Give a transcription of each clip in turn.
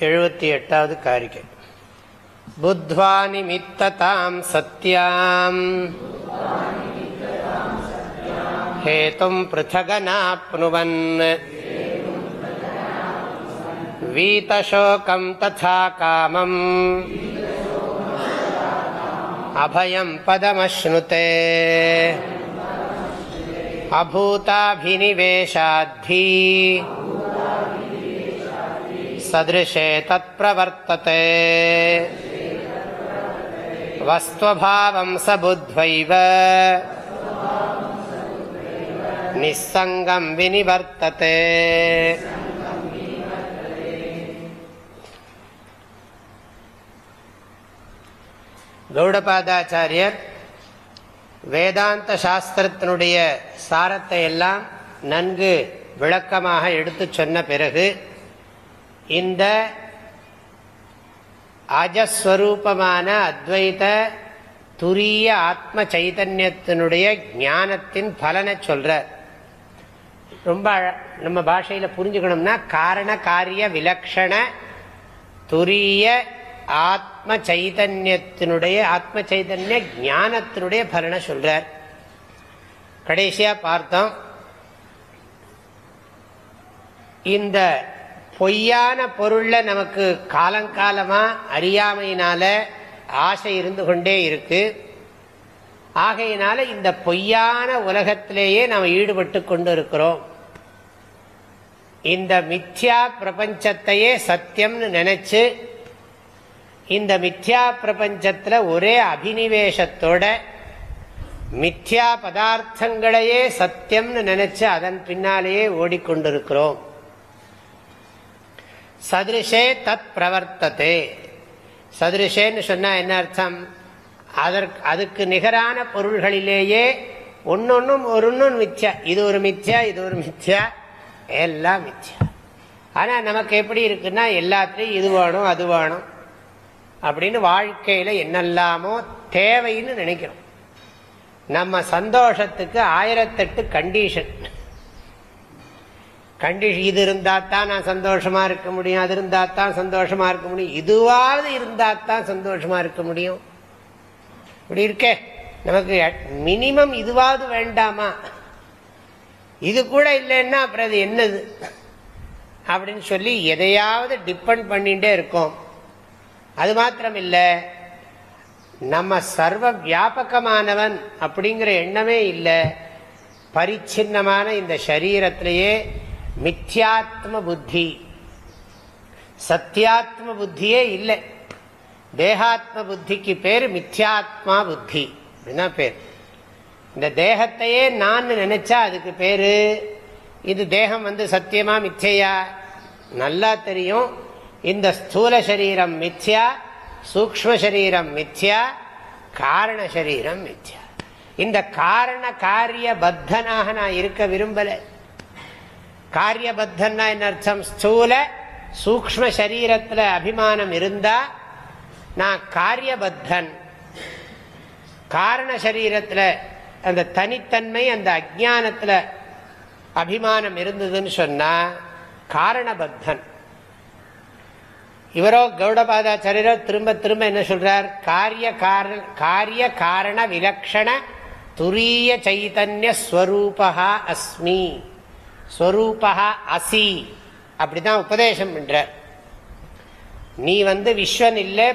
எழுபத்தி எட்டாவது காரிகை. புத்வா நிமித்ததாம் சத்யாம். ஹேதும் பிருத்தகனாப்னுவன். வீதசோகம் ததா காமம். அபயம் பதமஸ்னுதே அபூதாபினிவேஷாத்பீ. सदृशे तत्प्रवर्तते वस्त्वभावं स बुद्ध्वैव निस्सङ्गं विनिवर्तते கௌடபாதாச்சாரியர் வேதாந்த சாஸ்திரத்தினுடைய சாரத்தை எல்லாம் நன்கு விளக்கமாக எடுத்து சொன்ன பிறகு இந்த அஜஸ்வரூபமான அத்வைத துரிய ஆத்ம சைதன்யத்தினுடைய ஞானத்தின் பலனை சொல்றார். ரொம்ப நம்ம பாஷையில் புரிஞ்சுக்கணும்னா காரண காரிய விலக்ஷண துரிய ஆத்ம சைதன்யத்தினுடைய ஆத்ம சைதன்ய ஞானத்தினுடைய பலனை சொல்றார். கடைசியா பார்த்தோம். இந்த பொய்யான பொருள்ல நமக்கு காலங்காலமா அறியாமையினால ஆசை இருந்து கொண்டே இருக்கு. ஆகையினால இந்த பொய்யான உலகத்திலேயே நாம் ஈடுபட்டு கொண்டு இருக்கிறோம். இந்த மித்யா பிரபஞ்சத்தையே சத்தியம்னு நினைச்சு இந்த மித்யா பிரபஞ்சத்தில் ஒரே அபினிவேசத்தோட மித்யா பதார்த்தங்களையே சத்தியம்னு நினைச்சு அதன் பின்னாலேயே ஓடிக்கொண்டிருக்கிறோம். சதிருஷே தத் பிரவர்த்ததே. சதிருஷேன்னு சொன்னால் என்ன அர்த்தம்? அதற்கு அதுக்கு நிகரான பொருள்களிலேயே ஒன்னொன்னும் ஒரு மித்யா இது ஒரு மிச்சா இது ஒரு மிச்சா. எல்லாம் மிச்சா. ஆனால் நமக்கு எப்படி இருக்குன்னா எல்லாத்துலேயும் இது வேணும் அது வேணும் அப்படின்னு வாழ்க்கையில் என்னெல்லாமோ தேவைன்னு நினைக்கிறோம். நம்ம சந்தோஷத்துக்கு ஆயிரத்தெட்டு கண்டிஷன் கண்டிஷன் இது இருந்தால் தான் நான் சந்தோஷமா இருக்க முடியும். அது இருந்தால் தான் சந்தோஷமா இருக்க முடியும். இதுவாவது இருந்தால் தான் சந்தோஷமா இருக்க முடியும். இப்படி இருக்கே. நமக்கு மினிமம் இதுவாவது வேண்டாமா? இது கூட இல்லைன்னா அப்புறம் அது என்னது? அப்படின்னு சொல்லி எதையாவது டிபெண்ட் பண்ணிட்டே இருக்கோம். அது மாத்திரம் இல்லை நம்ம சர்வ வியாபகமானவன் அப்படிங்கிற எண்ணமே இல்லை. பரிச்சின்னமான இந்த சரீரத்திலேயே மித்யாத்ம புத்தி சத்தியாத்ம புத்தியே இல்லை. தேகாத்ம புத்திக்கு பேர் மித்யாத்மா புத்தி அப்படின்னா பேர்? இந்த தேகத்தையே நான் நினைச்சா அதுக்கு பேரு இது தேகம் வந்து சத்தியமா மிச்சையா நல்லா தெரியும். இந்த ஸ்தூல சரீரம் மித்யா சூக்ம சரீரம் மித்யா காரண சரீரம் மித்யா. இந்த காரண காரிய பத்தனாக நான் இருக்க விரும்பலை. காரியபத்தன்னா என்ன அர்த்தம்? ஸ்தூல சூக்ம சரீரத்தில் அபிமானம் இருந்தா நான் காரியபத்தன். காரண சரீரத்தில் அந்த தனித்தன்மை அந்த அஜானத்தில் அபிமானம் இருந்ததுன்னு சொன்னா காரணபத்தன். இவரோ கௌடபாதாச்சாரியரோ திரும்ப திரும்ப என்ன சொல்றார்? காரிய காரண காரிய காரண விலக்ஷண துரிய சைதன்ய ஸ்வரூபா அஸ்மி. ஸ்வரூபா அசி. அப்படிதான் உபதேசம் பண்ற நீ வந்து விஸ்வன் இல்லை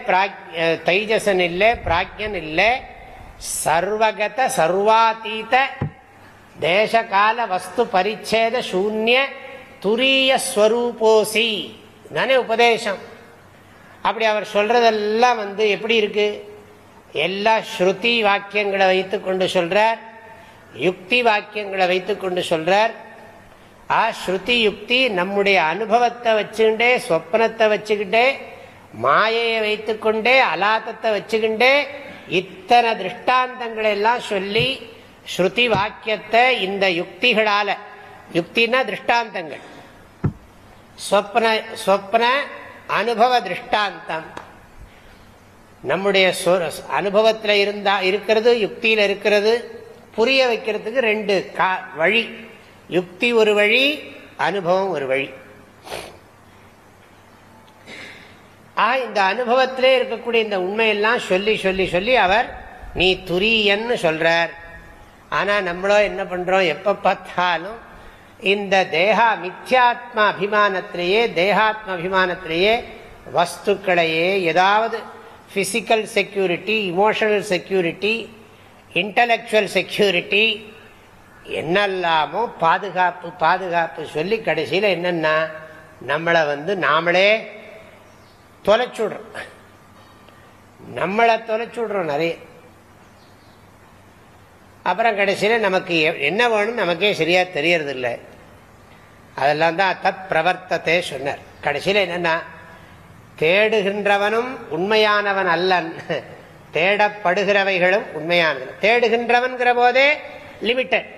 தைஜசன் இல்லை பிராக்யன் இல்லை சர்வகத சர்வாதீத தேசகால வஸ்து பரிச்சேத சூன்ய துரிய ஸ்வரூபோசி. தானே உபதேசம். அப்படி அவர் சொல்றதெல்லாம் வந்து எப்படி இருக்கு? எல்லா ஸ்ருதி வாக்கியங்களை வைத்துக்கொண்டு சொல்றார் யுக்தி வாக்கியங்களை வைத்துக்கொண்டு சொல்றார் ஆ ஸ்ருதி யுக்தி நம்முடைய அனுபவத்தை வச்சுக்கிட்டே சொப்னத்தை வச்சுக்கிட்டே மாயையை வைத்துக்கொண்டே அலாத்தத்தை வச்சுக்கிண்டே இத்தனை திருஷ்டாந்தங்களை எல்லாம் சொல்லி ஸ்ருதி வாக்கியத்தை இந்த யுக்திகளால யுக்தினா திருஷ்டாந்தங்கள். சொப்ன சொப்ன அனுபவ திருஷ்டாந்தம். நம்முடைய அனுபவத்தில் இருந்தா இருக்கிறது யுக்தியில் இருக்கிறது புரிய வைக்கிறதுக்கு ரெண்டு வழி. யுக்தி ஒரு வழி அனுபவம் ஒரு வழி. ஆ இந்த அனுபவத்திலே இருக்கக்கூடிய இந்த உண்மையெல்லாம் சொல்லி சொல்லி சொல்லி அவர் நீ துரியன்னு சொல்றார். ஆனா நம்மளோ என்ன பண்றோம்? எப்ப பார்த்தாலும் இந்த தேகா மித்யாத்மா அபிமானத்திலேயே தேகாத்ம அபிமானத்திலேயே வஸ்துக்களையே ஏதாவது physical security emotional security intellectual security என்னெல்லாமோ பாதுகாப்பு பாதுகாப்பு சொல்லி கடைசியில் என்னன்னா நம்மளை வந்து நாமளே தொலைச்சுடுறோம். நம்மளை தொலைச்சுடுறோம் நிறைய. அப்புறம் கடைசியில் நமக்கு என்ன வேணும் நமக்கே சரியா தெரியறது இல்லை அதெல்லாம் தான் தத் பிரவர்த்தத்தை சொன்னார். கடைசியில் என்னன்னா தேடுகின்றவனும் உண்மையானவன் அல்லன். தேடப்படுகிறவைகளும் உண்மையானது தேடுகின்றவன்கிற போதே லிமிட்டட்.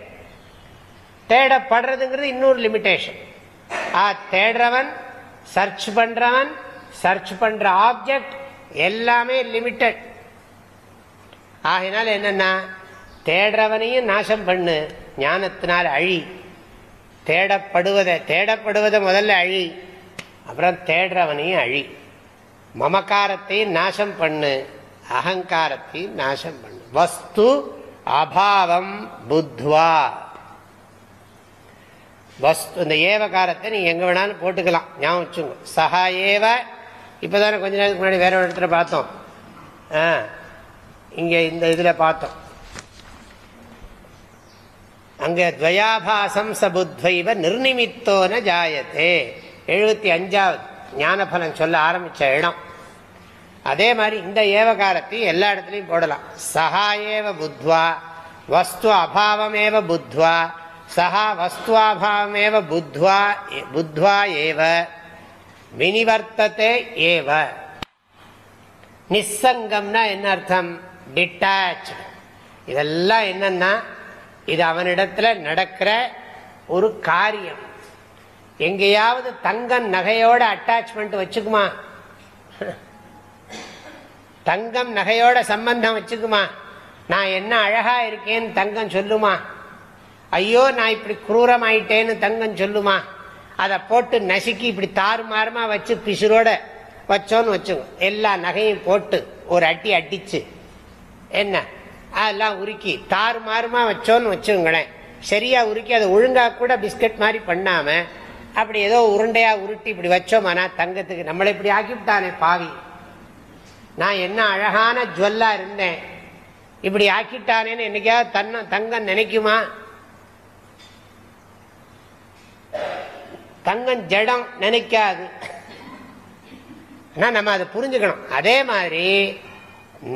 தேடப்படுறதுங்கிறது இன்னொரு லிமிட்டேஷன் ஆ தேடுறவன் சர்ச் பண்றவன் சர்ச் பண்ற ஆப்ஜெக்ட் எல்லாமே லிமிட்டட் ஆகினால என்னன்னா தேடுறவனையும் நாசம் பண்ணு ஞானத்தினால் அழி. தேடப்படுவதை தேடப்படுவதை முதல்ல அழி. அப்புறம் தேடுறவனையும் அழி. மமக்காரத்தையும் நாசம் பண்ணு அகங்காரத்தையும் நாசம் பண்ணு. வஸ்து அபாவம் புத்வா. வஸ்து இந்த ஏவகாரத்தை நீ எங்க வேணாலும் போட்டுக்கலாம். ஞாபகம் வச்சுங்க சஹா ஏவ இப்பதானே கொஞ்ச நேரத்துக்கு முன்னாடி வேற ஒரு இடத்துல பார்த்தோம். இங்க இந்த இதுல பார்த்தோம். அங்க துவயாபாசம் சபுத்வைவ நிர்நிமித்தோன ஜாயத்தே எழுபத்தி அஞ்சாவது. ஞானபலம் சொல்ல ஆரம்பிச்ச இடம். அதே மாதிரி இந்த ஏவகாரத்தை எல்லா இடத்துலையும் போடலாம். சஹா ஏவ புத்வா வஸ்து அபாவமேவ புத்வா சஹா வஸ்துவாபாவமேவ புத்வா புத்வா ஏவ. வினிவர்த்தத்தை ஏவ. நிசங்கம்னா என்ன அர்த்தம்? டிட்டாச் இதெல்லாம் என்னன்னா இது அவனிடத்துல நடக்கிற ஒரு காரியம். எங்கேயாவது தங்கம் நகையோட அட்டாச்மெண்ட் வச்சுக்குமா? தங்கம் நகையோட சம்பந்தம் வச்சுக்குமா? நான் என்ன அழகா இருக்கேன்னு தங்கம் சொல்லுமா? ஐயோ நான் இப்படி குரூரமாயிட்டேன்னு தங்கம் சொல்லுமா? அதை போட்டு நசுக்கி இப்படி தாறுமாறுமா வச்சு பிசுரோட வச்சோன்னு வச்சுங்க எல்லா நகையும் போட்டு ஒரு அட்டி அடிச்சு. என்ன? அதெல்லாம் உருக்கி தாறுமாறுமா வச்சோன்னு வச்சுங்களேன் சரியா உருக்கி அதை ஒழுங்கா கூட பிஸ்கட் மாதிரி பண்ணாம அப்படி ஏதோ உருண்டையா உருட்டி இப்படி வச்சோமானா தங்கத்துக்கு. நம்மளை இப்படி ஆக்கிவிட்டானே பாவி. நான் என்ன அழகான ஜுவல்லா இருந்தேன். இப்படி ஆக்கிட்டானேன்னு என்னைக்காவது தன்ன தங்கம் நினைக்குமா? தங்கம் ஜடம் நினைக்காது. நம்ம அதை புரிஞ்சுக்கணும். அதே மாதிரி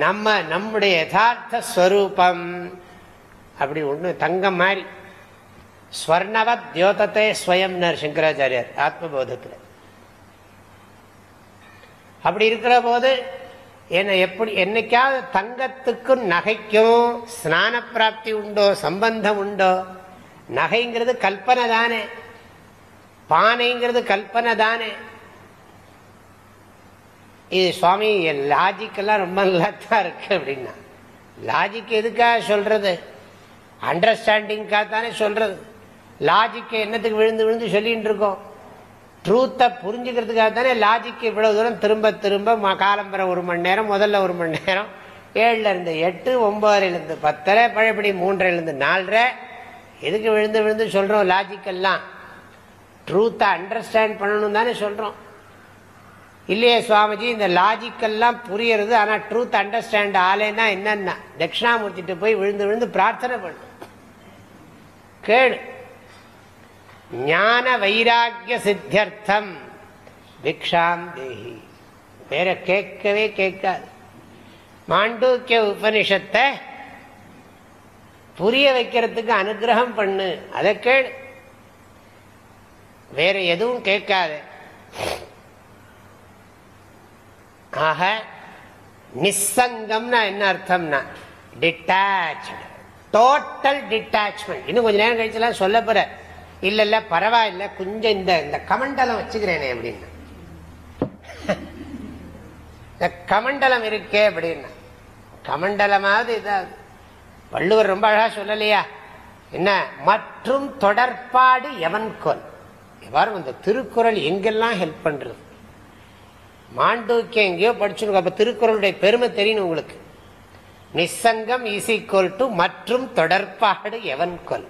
நம்ம நம்முடைய யதார்த்த ஸ்வரூபம் அப்படி ஒண்ணு தங்கம் மாதிரி. ஸ்வர்ணவத் தியோதத்தை ஸ்வயம்னர் சங்கராச்சாரியார் ஆத்மபோதத்தில். அப்படி இருக்கிற போது என்ன எப்படி என்னைக்காவது தங்கத்துக்கும் நகைக்கும் ஸ்நான பிராப்தி உண்டோ சம்பந்தம் உண்டோ நகைங்கிறது கல்பனை தானே. பானைங்கிறது கல்பனை தானே. இது சுவாமி லாஜிக்கெல்லாம் ரொம்ப நல்லா தான் இருக்கு அப்படின்னா. லாஜிக் எதுக்காக சொல்றது? அண்டர்ஸ்டாண்டிங்காக தானே சொல்றது. லாஜிக்கை என்னத்துக்கு விழுந்து விழுந்து சொல்லிட்டு இருக்கோம்? ட்ரூத்தை புரிஞ்சுக்கிறதுக்காக தானே லாஜிக் இவ்வளவு தூரம் திரும்ப திரும்ப காலம்பரை ஒரு மணி நேரம் முதல்ல ஒரு மணி நேரம் ஏழுல இருந்து எட்டு ஒன்பதுலேருந்து பத்தரை பழையபடி மூன்றிலிருந்து நாலரை எதுக்கு விழுந்து விழுந்து சொல்றோம் லாஜிக்கெல்லாம் ட்ரூத்தை அண்டர்ஸ்டாண்ட் பண்ணணும் தானே சொல்றோம். இல்லையே சுவாமிஜி இந்த லாஜிக்கெல்லாம் புரியறது ஆனால் ட்ரூத் அண்டர்ஸ்டாண்ட் ஆலேன்னா என்னன்னா தட்சிணாமூர்த்திட்டு போய் விழுந்து விழுந்து பிரார்த்தனை பண்ணு. கேடு ஞான வைராக்கிய சித்தியர்த்தம். பிக்ஷாம் தேகி வேற கேட்கவே கேட்காது. மாண்டூக்கிய உபனிஷத்தை புரிய வைக்கிறதுக்கு அனுகிரகம் பண்ணு. அதை கேடு வேற எதுவும் கேட்காது. ஆக நிசங்கம்னா என்ன அர்த்தம்னா டிட்டாச் டோட்டல் டிட்டாச்மெண்ட் இன்னும் கொஞ்ச நேரம் கழிச்சுலாம் சொல்ல போற. இல்ல இல்ல பரவாயில்ல. கொஞ்சம் இந்த இந்த கமண்டலம் வச்சுக்கிறேனே அப்படின்னு. இந்த கமண்டலம் இருக்கே அப்படின்னா. கமண்டலமாவது இதாவது. வள்ளுவர் ரொம்ப அழகா சொல்லலையா? என்ன? மற்றும் தொடர்பாடு எவன் கொல்? எவ்வாறு இந்த திருக்குறள் எங்கெல்லாம் ஹெல்ப் பண்றது? மாண்டூக்கியம் எங்கேயோ படிச்சுருக்கோம். அப்ப திருக்குறளுடைய பெருமை தெரியும் உங்களுக்கு? நிசங்கம் ஈசிக்கோல் டு மற்றும் தொடர்பாடு எவன் கொல்?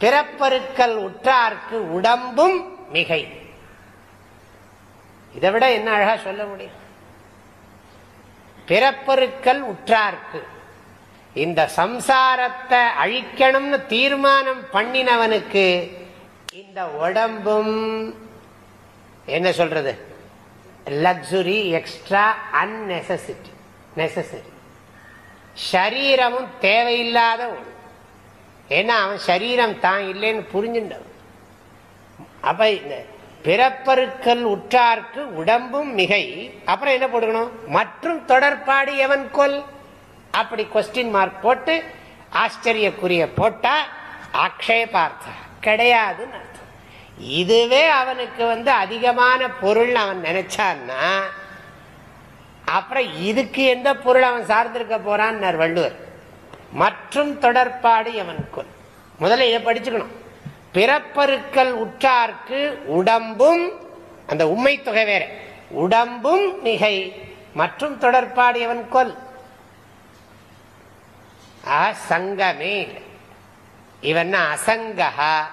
பிறப்பருக்கல் உற்றார்க்கு உடம்பும் மிகை. இதை விட என்ன அழகா சொல்ல முடியும்? பிறப்பருக்கல் உற்றார்க்கு. இந்த சம்சாரத்தை அழிக்கணும்னு தீர்மானம் பண்ணினவனுக்கு இந்த உடம்பும் என்ன சொல்றது? லக்ஸுரி எக்ஸ்ட்ரா அந்நெசசிட்டி நெசசரி சரீரமும் தேவையில்லாத ஒன்று ஏன்னா அவன் சரீரம் தான் இல்லைன்னு புரிஞ்சுட்டவன். அப்ப இந்த பிறப்பருக்கல் உற்றார்க்கு உடம்பும் மிகை. அப்புறம் என்ன போட்டுக்கணும்? மற்றும் தொடர்பாடு எவன் கொல்? அப்படி கொஸ்டின் மார்க் போட்டு ஆச்சரியக்குரிய போட்டா ஆக்ஷேபார்த்தா. கிடையாதுன்னு இதுவே அவனுக்கு வந்து அதிகமான பொருள் அவன் நினைச்சான்னா அப்புறம் இதுக்கு எந்த பொருள் அவன் சார்ந்திருக்க போறான் வள்ளுவர். மற்றும் தொடர்பாடு எவன் கொல். முதல்ல இதை படிச்சுக்கணும். பிறப்பருக்கல் உற்றார்க்கு உடம்பும் அந்த உண்மை தொகை வேற. உடம்பும் மிகை மற்றும் தொடர்பாடு எவன் கொல். சங்கமே இவன் அசங்கஹா?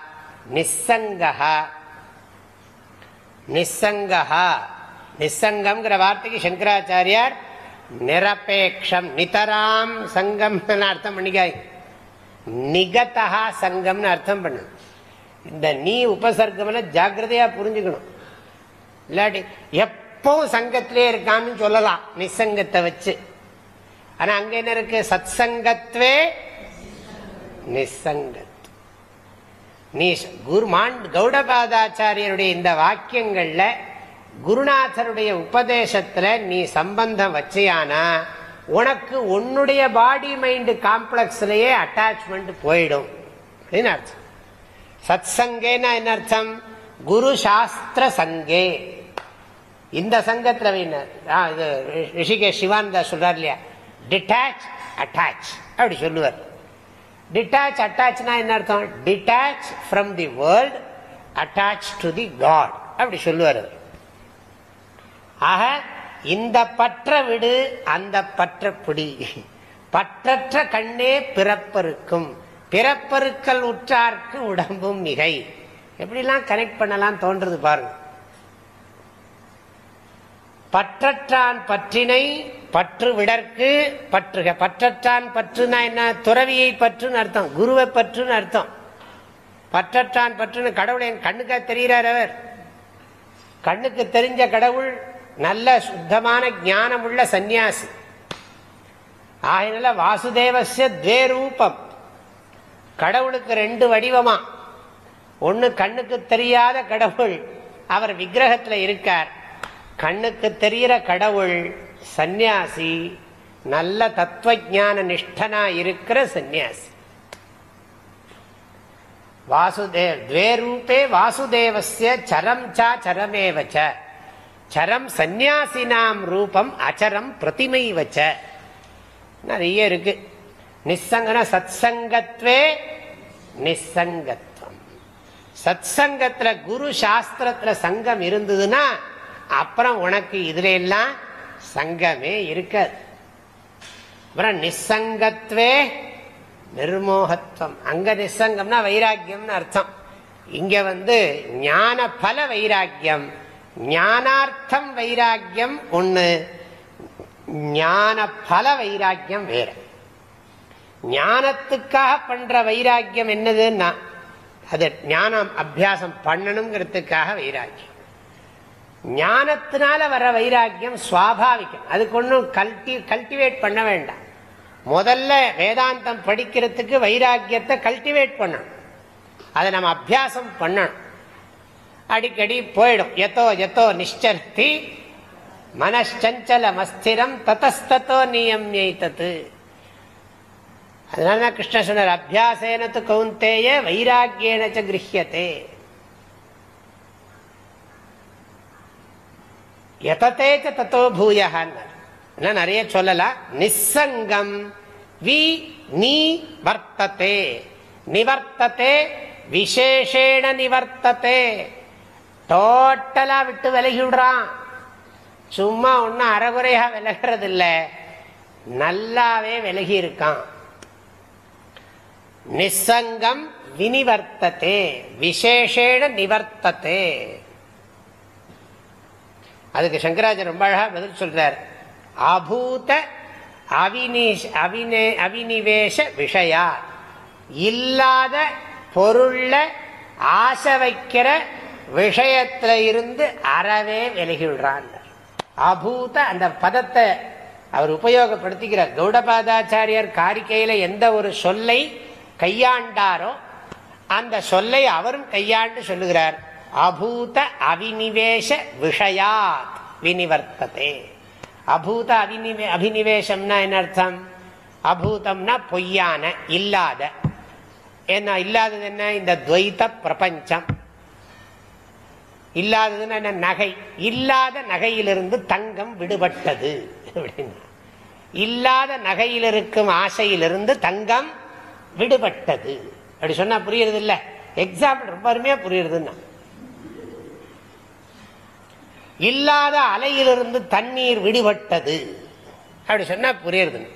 நிசங்கா நிசங்கா நிசங்கம்ங்கிற வார்த்தைக்கு சங்கராச்சாரியார் நிரபேக்ஷம் நிதராம் சங்கம் அர்த்தம் பண்ணிக்காய். நிகதா சங்கம்னு அர்த்தம் பண்ணணும். இந்த நீ உபசர்க்கம்ல ஜாகிரதையா புரிஞ்சுக்கணும். இல்லாட்டி எப்பவும் சங்கத்திலே இருக்கான்னு சொல்லலாம் நிசங்கத்தை வச்சு. ஆனா அங்க என்ன இருக்கு? சத் சங்கத்வே நிசங்கத். நீ குரு கௌடபாதாச்சாரியருடைய இந்த வாக்கியங்கள்ல குருநாதருடைய உபதேசத்துல நீ சம்பந்தம் வச்சியானா உனக்கு உன்னுடைய பாடி மைண்ட் காம்ப்ளெக்ஸ்லயே அட்டாச்மெண்ட் போயிடும். அப்படின்னு அர்த்தம். சத் சங்கேனா என்ன அர்த்தம்? குரு சாஸ்திர சங்கே. இந்த சங்கத்துல ரிஷிகேஷ் சிவானந்தா சொல்றார் இல்லையா? டிட்டாச் அட்டாச் அப்படி சொல்லுவார். டிட்டாச் அட்டாச்னா என்ன அர்த்தம்? Detach from the world attach to the God அப்படி சொல்லுவார் ஆக இந்த பற்ற விடு அந்த பற்ற பிடி. பற்றற்ற கண்ணே பிறப்பருக்கும் பிறப்பருக்கல் உற்றார்க்கு உடம்பும் மிகை. எப்படிலாம் கனெக்ட் பண்ணலாம் தோன்றது பாருங்க. பற்றற்றான் பற்றினை பற்று விடற்கு பற்றுக. பற்றற்றான் பற்றுனா என்ன? துறவியை பற்றுன்னு அர்த்தம். குருவை பற்றுன்னு அர்த்தம். பற்றற்றான் பற்றுன்னு கடவுள் என் கண்ணுக்கா தெரிகிறார் அவர். கண்ணுக்கு தெரிஞ்ச கடவுள் நல்ல சுத்தமான ஞானம் உள்ள சந்நியாசி. ஆகினால வாசுதேவசிய துவே ரூபம் கடவுளுக்கு ரெண்டு வடிவமா. ஒன்னு கண்ணுக்கு தெரியாத கடவுள். அவர் விக்கிரகத்தில் இருக்கார். கண்ணுக்கு தெரிகிற கடவுள் சந்நியாசி நல்ல தத்துவ ஜான நிஷ்டனா இருக்கிற சந்நியாசி. வாசுதேவ் துவே ரூபே வாசுதேவசிய சரம் சா சரமேவச்ச சரம் சந்நியாசினாம் ரூபம் அச்சரம் பிரதிமை வச்ச நிறைய இருக்கு. நிசங்கன சத் சங்கத்வே நிசங்கத்துவம் சத் சங்கத்துல குரு சாஸ்திரத்துல சங்கம் இருந்ததுன்னா அப்புறம் உனக்கு இதுல எல்லாம் சங்கமே இருக்காது. அப்புறம் நிசங்கத்வே நிர்மோகத்துவம் அங்க நிசங்கம்னா வைராக்கியம்னு அர்த்தம். இங்க வந்து ஞான பல வைராக்கியம். ஞானார்த்தம் வைராக்கியம் ஒண்ணு. ஞான பல வைராக்கியம் வேற. ஞானத்துக்காக பண்ற வைராக்கியம் என்னதுன்னா அது ஞானம் அபியாசம் பண்ணணுங்கிறதுக்காக வைராக்கியம். ஞானத்தினால வர வைராக்கியம் சுவாபாவிகம். அதுக்கு ஒன்றும் கல்டி கல்டிவேட் பண்ண வேண்டாம். முதல்ல வேதாந்தம் படிக்கிறதுக்கு வைராக்கியத்தை கல்டிவேட் பண்ணணும். அதை நம்ம அபியாசம் பண்ணணும். அடிக்கடி போயிடும். எத்தோ எத்தோ நிஷ்டர்த்தி மனச்சஞ்சல மஸ்திரம் தத்தஸ்தோ நியமியை தத்து அதனால கிருஷ்ண சொன்னார் அபியாசேனத்து கவுந்தேய வைராக்கியனச்ச கிரகியத்தே எதத்தேச்ச தத்தோ பூயன்னு நிறைய சொல்லலாம் நிசங்கம் வி நீ வர்த்தத்தே நிவர்த்தத்தே விசேஷேண நிவர்த்தத்தே டோட்டலா விட்டு விலகி விடுறான். சும்மா ஒன்றும் அறகுறையா விலகிறது இல்லை நல்லாவே விலகி இருக்கான். நிசங்கம் வினிவர்த்ததே. விசேஷேண நிவர்த்ததே. அதுக்கு சங்கராஜர் ரொம்ப அழகா பதில் சொல்றார். அபூத அவினிவேஷ விஷயா. இல்லாத பொருள்ல ஆசை வைக்கிற விஷயத்துல இருந்து அறவே விலகிவிடுறான். அபூத அந்த பதத்தை அவர் உபயோகப்படுத்திக்கிறார். கௌடபாதாச்சாரியர் காரிக்கையில எந்த ஒரு சொல்லை கையாண்டாரோ அந்த சொல்லை அவரும் கையாண்டு சொல்லுகிறார். அபூத அவினிவேஷ விஷயாத். வினிவர்த்ததே. அபூத அபினிவே அபினிவேஷம்னா என்ன அர்த்தம்? அபூதம்னா பொய்யான இல்லாத. என்ன இல்லாதது என்ன? இந்த துவைத்த பிரபஞ்சம். இல்லாததுன்னா என்ன? நகை. இல்லாத நகையிலிருந்து தங்கம் விடுபட்டது. அப்படின்னா. இல்லாத நகையில் இருக்கும் ஆசையிலிருந்து தங்கம் விடுபட்டது. அப்படி சொன்னா புரியுறது இல்லை எக்ஸாம்பிள் ரொம்ப அருமையா புரியுறதுன்னா. இல்லாத அலையிலிருந்து தண்ணீர் விடுபட்டது. அப்படி சொன்னா புரியுறது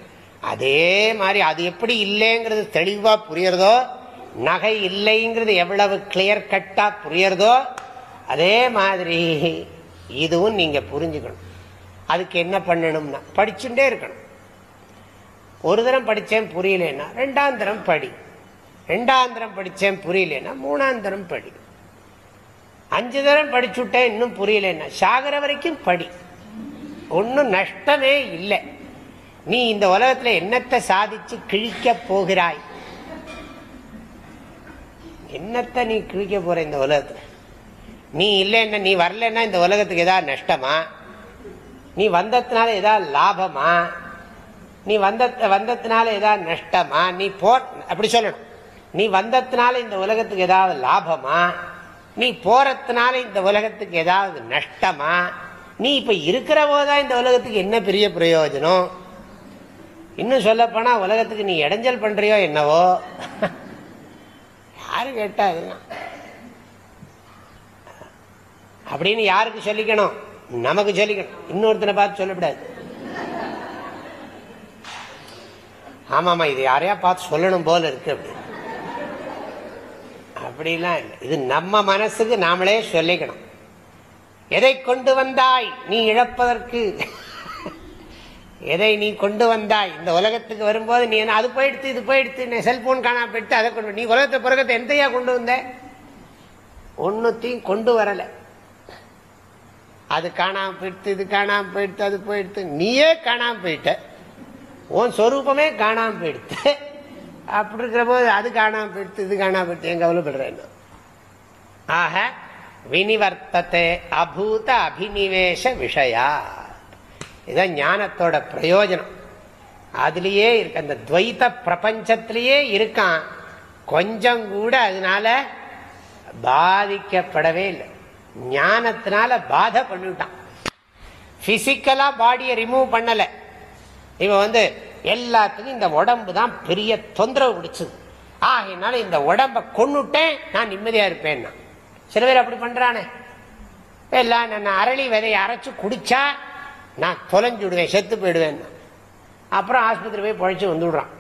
அதே மாதிரி அது எப்படி இல்லைங்கிறது தெளிவா புரியறதோ நகை இல்லைங்கிறது எவ்வளவு கிளியர் கட்டா புரியறதோ அதே மாதிரி இதுவும் நீங்க புரிஞ்சுக்கணும். அதுக்கு என்ன பண்ணணும்னா படிச்சுட்டே இருக்கணும். ஒரு தரம் படித்தேன் புரியலன்னா ரெண்டாம் தரம் படி. ரெண்டாம் தரம் படித்தேன் புரியலன்னா மூணாம் தரம் படி. அஞ்சு தரம் படிச்சுட்டேன் இன்னும் புரியலன்னா. சாகர வரைக்கும் படி. ஒன்றும் நஷ்டமே இல்லை. நீ இந்த உலகத்தில் என்னத்தை சாதிச்சு கிழிக்க போகிறாய்? என்னத்தை நீ கிழிக்க போற இந்த உலகத்தில்? நீ இல்லைன்னா நீ வரலன்னா இந்த உலகத்துக்கு ஏதாவது நஷ்டமா? நீ வந்ததுனால ஏதாவது லாபமா? நீ வந்த வந்ததுனால ஏதாவது நஷ்டமா? நீ போ அப்படி சொல்லணும். நீ வந்ததுனால இந்த உலகத்துக்கு ஏதாவது லாபமா? நீ போறதுனால இந்த உலகத்துக்கு ஏதாவது நஷ்டமா? நீ இப்ப இருக்கிற போதான் இந்த உலகத்துக்கு என்ன பெரிய பிரயோஜனம்? இன்னும் சொல்ல போனா உலகத்துக்கு நீ இடைஞ்சல் பண்றியோ என்னவோ? யாரு கேட்டா அப்படின்னு யாருக்கு சொல்லிக்கணும்? நமக்கு சொல்லிக்கணும். இன்னொருத்தனை பார்த்து சொல்லக்கூடாது. ஆமாமா இது யாரையா பார்த்து சொல்லணும் போல இருக்கு அப்படி. அப்படிலாம் இல்லை. இது நம்ம மனசுக்கு நாமளே சொல்லிக்கணும். எதை கொண்டு வந்தாய் நீ இழப்பதற்கு? எதை நீ கொண்டு வந்தாய்? இந்த உலகத்துக்கு வரும்போது நீ என்ன அது போயிடுத்து இது போயிடுத்து செல்போன் காணா போயிட்டு அதை கொண்டு நீ உலகத்தை பிறகத்தை எந்தையா கொண்டு வந்த? ஒன்னுத்தையும் கொண்டு வரல. அது காணாம போயிடுத்து இது காணாம போயிடுத்து அது போயிடுத்து. நீயே காணாம போயிட்ட. உன் சொரூபமே காணாம போயிடுத்து. அப்படி இருக்கிற போது அது காணாம போயிடுத்து இது காணாம போயிடுத்து என் கவலைப்படுறேன் ஆக வினிவர்த்தத்தை அபூத அபினிவேஷ விஷயா. இதுதான் ஞானத்தோட பிரயோஜனம். அதுலேயே இருக்க அந்த துவைத்த பிரபஞ்சத்திலேயே இருக்கான். கொஞ்சம் கூட அதனால பாதிக்கப்படவே இல்லை. ஞானத்தினால பாதை பண்ணிவிட்டான். பிசிக்கலா பாடியை ரிமூவ் பண்ணலை. இவன் வந்து எல்லாத்துக்கும் இந்த உடம்பு தான் பெரிய தொந்தரவு பிடிச்சது ஆகையினால இந்த உடம்ப கொண்டுட்டேன் நான் நிம்மதியா இருப்பேன்னா. சில பேர் அப்படி பண்றானே. எல்லாம் நான் அரளி விதையை அரைச்சு குடிச்சா நான் தொலைஞ்சு விடுவேன் செத்து போயிடுவேன். அப்புறம் ஆஸ்பத்திரி போய் பழைச்சு வந்துடுறான்.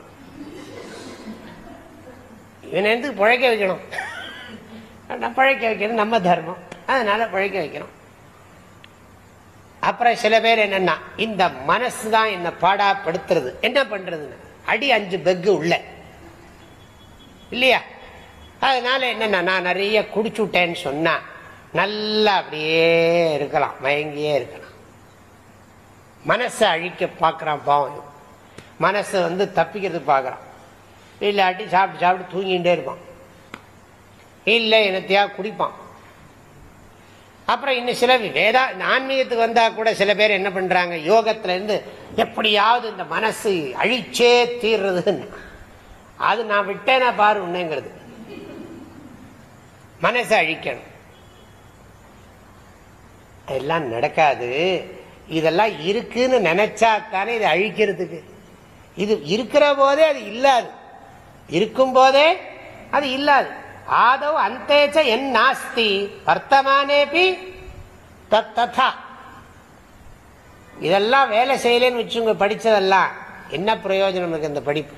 இவன் எந்த பழைக்க வைக்கணும்? பழைக்க வைக்கிறது நம்ம தர்மம். அதனால பழைக்க வைக்கணும் அப்புறம் சில பேர் என்னன்னா இந்த மனசு தான் என்ன பாடாப்படுத்துறது. என்ன பண்றதுன்னு? அடி அஞ்சு பெக்கு உள்ள. இல்லையா? அதனால என்னன்னா நான் நிறைய குடிச்சு விட்டேன்னு சொன்னா நல்லா அப்படியே இருக்கலாம் மயங்கியே இருக்கலாம். மனசை அழிக்க பார்க்குறான் பாவம் மனசை வந்து தப்பிக்கிறது பார்க்குறான். இல்லாட்டி சாப்பிட்டு சாப்பிட்டு தூங்கிகிட்டே இருப்பான். இல்லை என்னத்தையா குடிப்பான். அப்புறம் இன்னும் சில வேதா ஆன்மீகத்துக்கு வந்தால் கூட சில பேர் என்ன பண்ணுறாங்க யோகத்திலேருந்து எப்படியாவது இந்த மனசு அழிச்சே தீர்றதுன்னு. அது நான் விட்டேனா பாரு உன்னைங்கிறது. மனசை அழிக்கணும். எல்லாம் நடக்காது. இதெல்லாம் இருக்குன்னு நினைச்சா தானே இதை அழிக்கிறதுக்கு. இது இருக்கிற போதே அது இல்லாது. இருக்கும் போதே அது இல்லாது. ஆதவ் அந்தேச்ச என் நாஸ்தி வர்த்தமானேபி தத்தா இதெல்லாம் வேலை செய்யலன்னு வச்சுங்க படிச்சதெல்லாம். என்ன பிரயோஜனம் இருக்கு இந்த படிப்பு?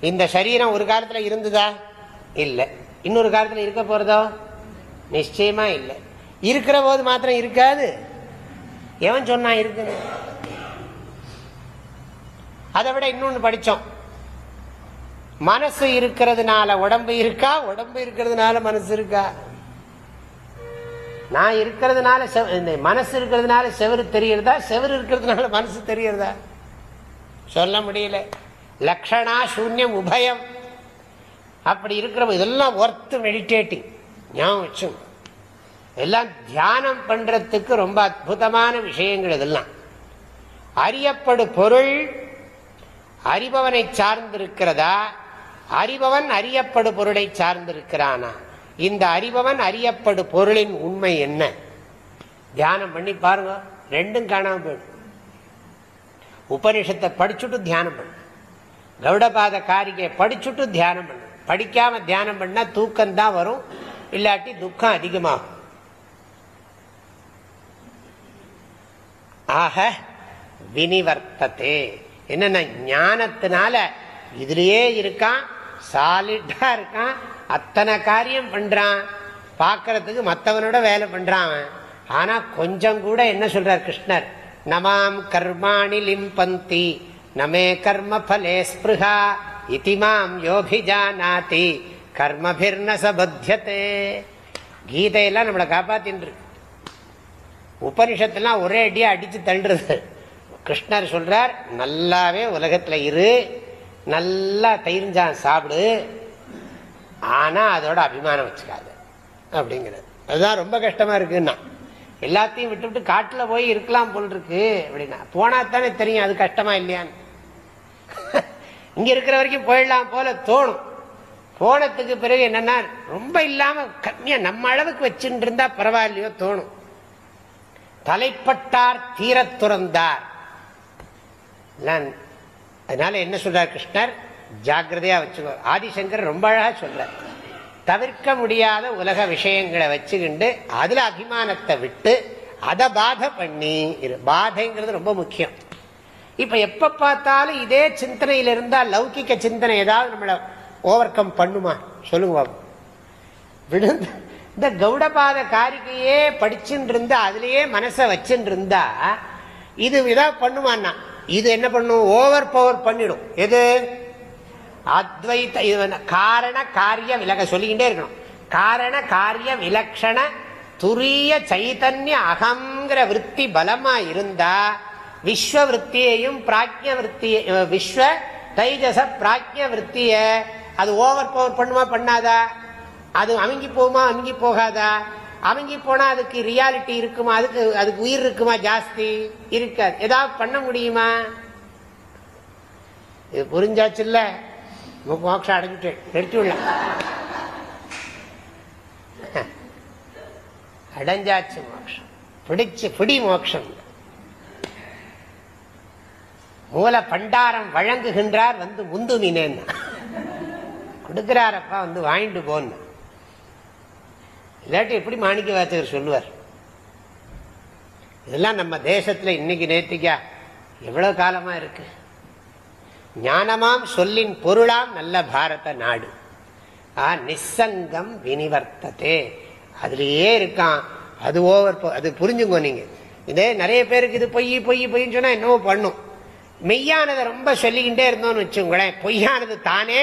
இந்த சரீரம் ஒரு காலத்தில் இருந்ததா? இல்லை. இன்னொரு காலத்தில் இருக்க போறதோ? நிச்சயமா இல்லை. இருக்கிற போது மாத்திரம் இருக்காது. எவன் சொன்னா இருக்கு அதை விட இன்னொன்று படித்தோம் மனசு இருக்கிறதுனால உடம்பு இருக்கா? உடம்பு இருக்கிறதுனால மனசு இருக்கா? நான் இருக்கிறதுனால இந்த மனசு இருக்கிறதுனால செவரு தெரியறதா? செவரு இருக்கிறதுனால மனசு தெரியறதா? சொல்ல முடியல. லக்ஷணா சூன்யம் உபயம். அப்படி இருக்கிற இதெல்லாம் ஒர்த்து மெடிடேட்டிங் ஞாபகம் வச்சு எல்லாம் தியானம் பண்றதுக்கு ரொம்ப அற்புதமான விஷயங்கள் இதெல்லாம். அறியப்படு பொருள் அறிபவனை சார்ந்திருக்கிறதா? அறிபவன் அறியப்படு பொருளை சார்ந்திருக்கிறானா? இந்த அறிபவன் அறியப்படு பொருளின் உண்மை என்ன? தியானம் பண்ணி பாருங்க. ரெண்டும் காணாம போயிடும். உபனிஷத்தை படிச்சுட்டு தியானம் பண்ணு. கௌடபாத காரிகை படிச்சுட்டு தியானம் பண்ணு. படிக்காம தியானம் பண்ணா தூக்கம் தான் வரும். இல்லாட்டி துக்கம் அதிகமாகும். ஆக வினிவர்த்தத்தே. என்னென்ன ஞானத்தினால இதுலயே இருக்கான் சாலிட்டா இருக்கான். அத்தனை காரியம் பண்றான். பார்க்கறதுக்கு மற்றவனோட வேலை பண்றான் ஆனா கொஞ்சம் கூட என்ன சொல்றார் கிருஷ்ணர்? நமாம் கர்மாணி லிம்பந்தி நமே கர்ம பலே ஸ்பிருகா இதிமாம் யோபிஜானாதி கர்மபிர்ன சபத்தியத்தே கீதையெல்லாம் நம்மளை காப்பாத்தின்று உபனிஷத்துலாம் ஒரே அடியா அடிச்சு தண்டுறது கிருஷ்ணர் சொல்றார் நல்லாவே உலகத்துல இரு. நல்லா தயிர்ஞ்சான் சாப்பிடு. ஆனால் அதோட அபிமானம் வச்சுக்காது. அப்படிங்கிறது. அதுதான் ரொம்ப கஷ்டமாக இருக்குன்னா. எல்லாத்தையும் விட்டு விட்டு காட்டில் போய் இருக்கலாம் போல் இருக்கு அப்படின்னா. போனா தானே தெரியும் அது கஷ்டமா இல்லையான்னு. இங்கே இருக்கிற வரைக்கும் போயிடலாம் போல தோணும். போனதுக்கு பிறகு என்னன்னா ரொம்ப இல்லாமல் கம்மியாக நம்ம அளவுக்கு வச்சுட்டு இருந்தா பரவாயில்லையோ தோணும். தலைப்பட்டார் தீரத் துறந்தார். அதனால என்ன சொல்றார் கிருஷ்ணர்? ஜாகிரதையா வச்சுக்கோ. ஆதிசங்கர் ரொம்ப அழகா சொல்ற தவிர்க்க முடியாத உலக விஷயங்களை வச்சுக்கிண்டு அதுல அபிமானத்தை விட்டு அதை பாதை பண்ணி பாதைங்கிறது ரொம்ப முக்கியம். இப்ப எப்ப பார்த்தாலும் இதே சிந்தனையில இருந்தா லௌகிக்க சிந்தனை ஏதாவது நம்மள ஓவர் கம் பண்ணுமா? சொல்லுங்க விழுந்து இந்த கௌடபாத காரிகையே படிச்சுட்டு இருந்தா அதுலயே மனசை வச்சுட்டு இருந்தா இது ஏதாவது பண்ணுமான்னா? இது என்ன பண்ணும்? ஓவர் பவர் பண்ணிடும். எது? அத்வைத்த காரண காரிய விலக சொல்லிக்கிட்டே இருக்கணும். காரண காரிய விலக்ஷண துரிய சைதன்ய அகங்கிற விற்பி பலமா இருந்தா விஸ்வ விற்த்தியையும் பிராஜ்ய விற்த்திய விஸ்வ தைஜச பிராஜ்ய விற்த்திய அது ஓவர் பவர் பண்ணுமா பண்ணாதா? அது அமைங்கி போகுமா அமைங்கி போகாதா? அமைங்கி போனா அதுக்கு ரியாலிட்டி இருக்குமா? அதுக்கு அதுக்கு உயிர் இருக்குமா? ஜாஸ்தி இருக்காது. ஏதாவது பண்ண முடியுமா? இது புரிஞ்சாச்சு இல்ல? மோட்சம் அடைஞ்சிட்டு நிறுத்தி அடைஞ்சாச்சு மோட்சம் பிடிச்சு பிடி மோட்சம் மூல பண்டாரம் வழங்குகின்றார் வந்து முந்து மீனேன்னா கொடுக்கிறாரப்பா வந்து வாங்கிட்டு போன்னு. இல்லாட்டி எப்படி மாணிக்க வாத்தகர் சொல்லுவார்? இதெல்லாம் நம்ம தேசத்துல இன்னைக்கு நேற்றுக்கா எவ்வளோ காலமா இருக்கு? ஞானமாம் சொல்லின் பொருளாம் நல்ல பாரத நாடு. ஆ நிசங்கம் வினிவர்த்ததே. அதுலேயே இருக்கான். அது ஓவர் அது புரிஞ்சுங்க நீங்கள் இதே நிறைய பேருக்கு இது பொய் பொய் பொய்ன்னு சொன்னா என்னவோ பண்ணும். மெய்யானதை ரொம்ப சொல்லிக்கிட்டே இருந்தோம்னு வச்சுங்களேன் பொய்யானது தானே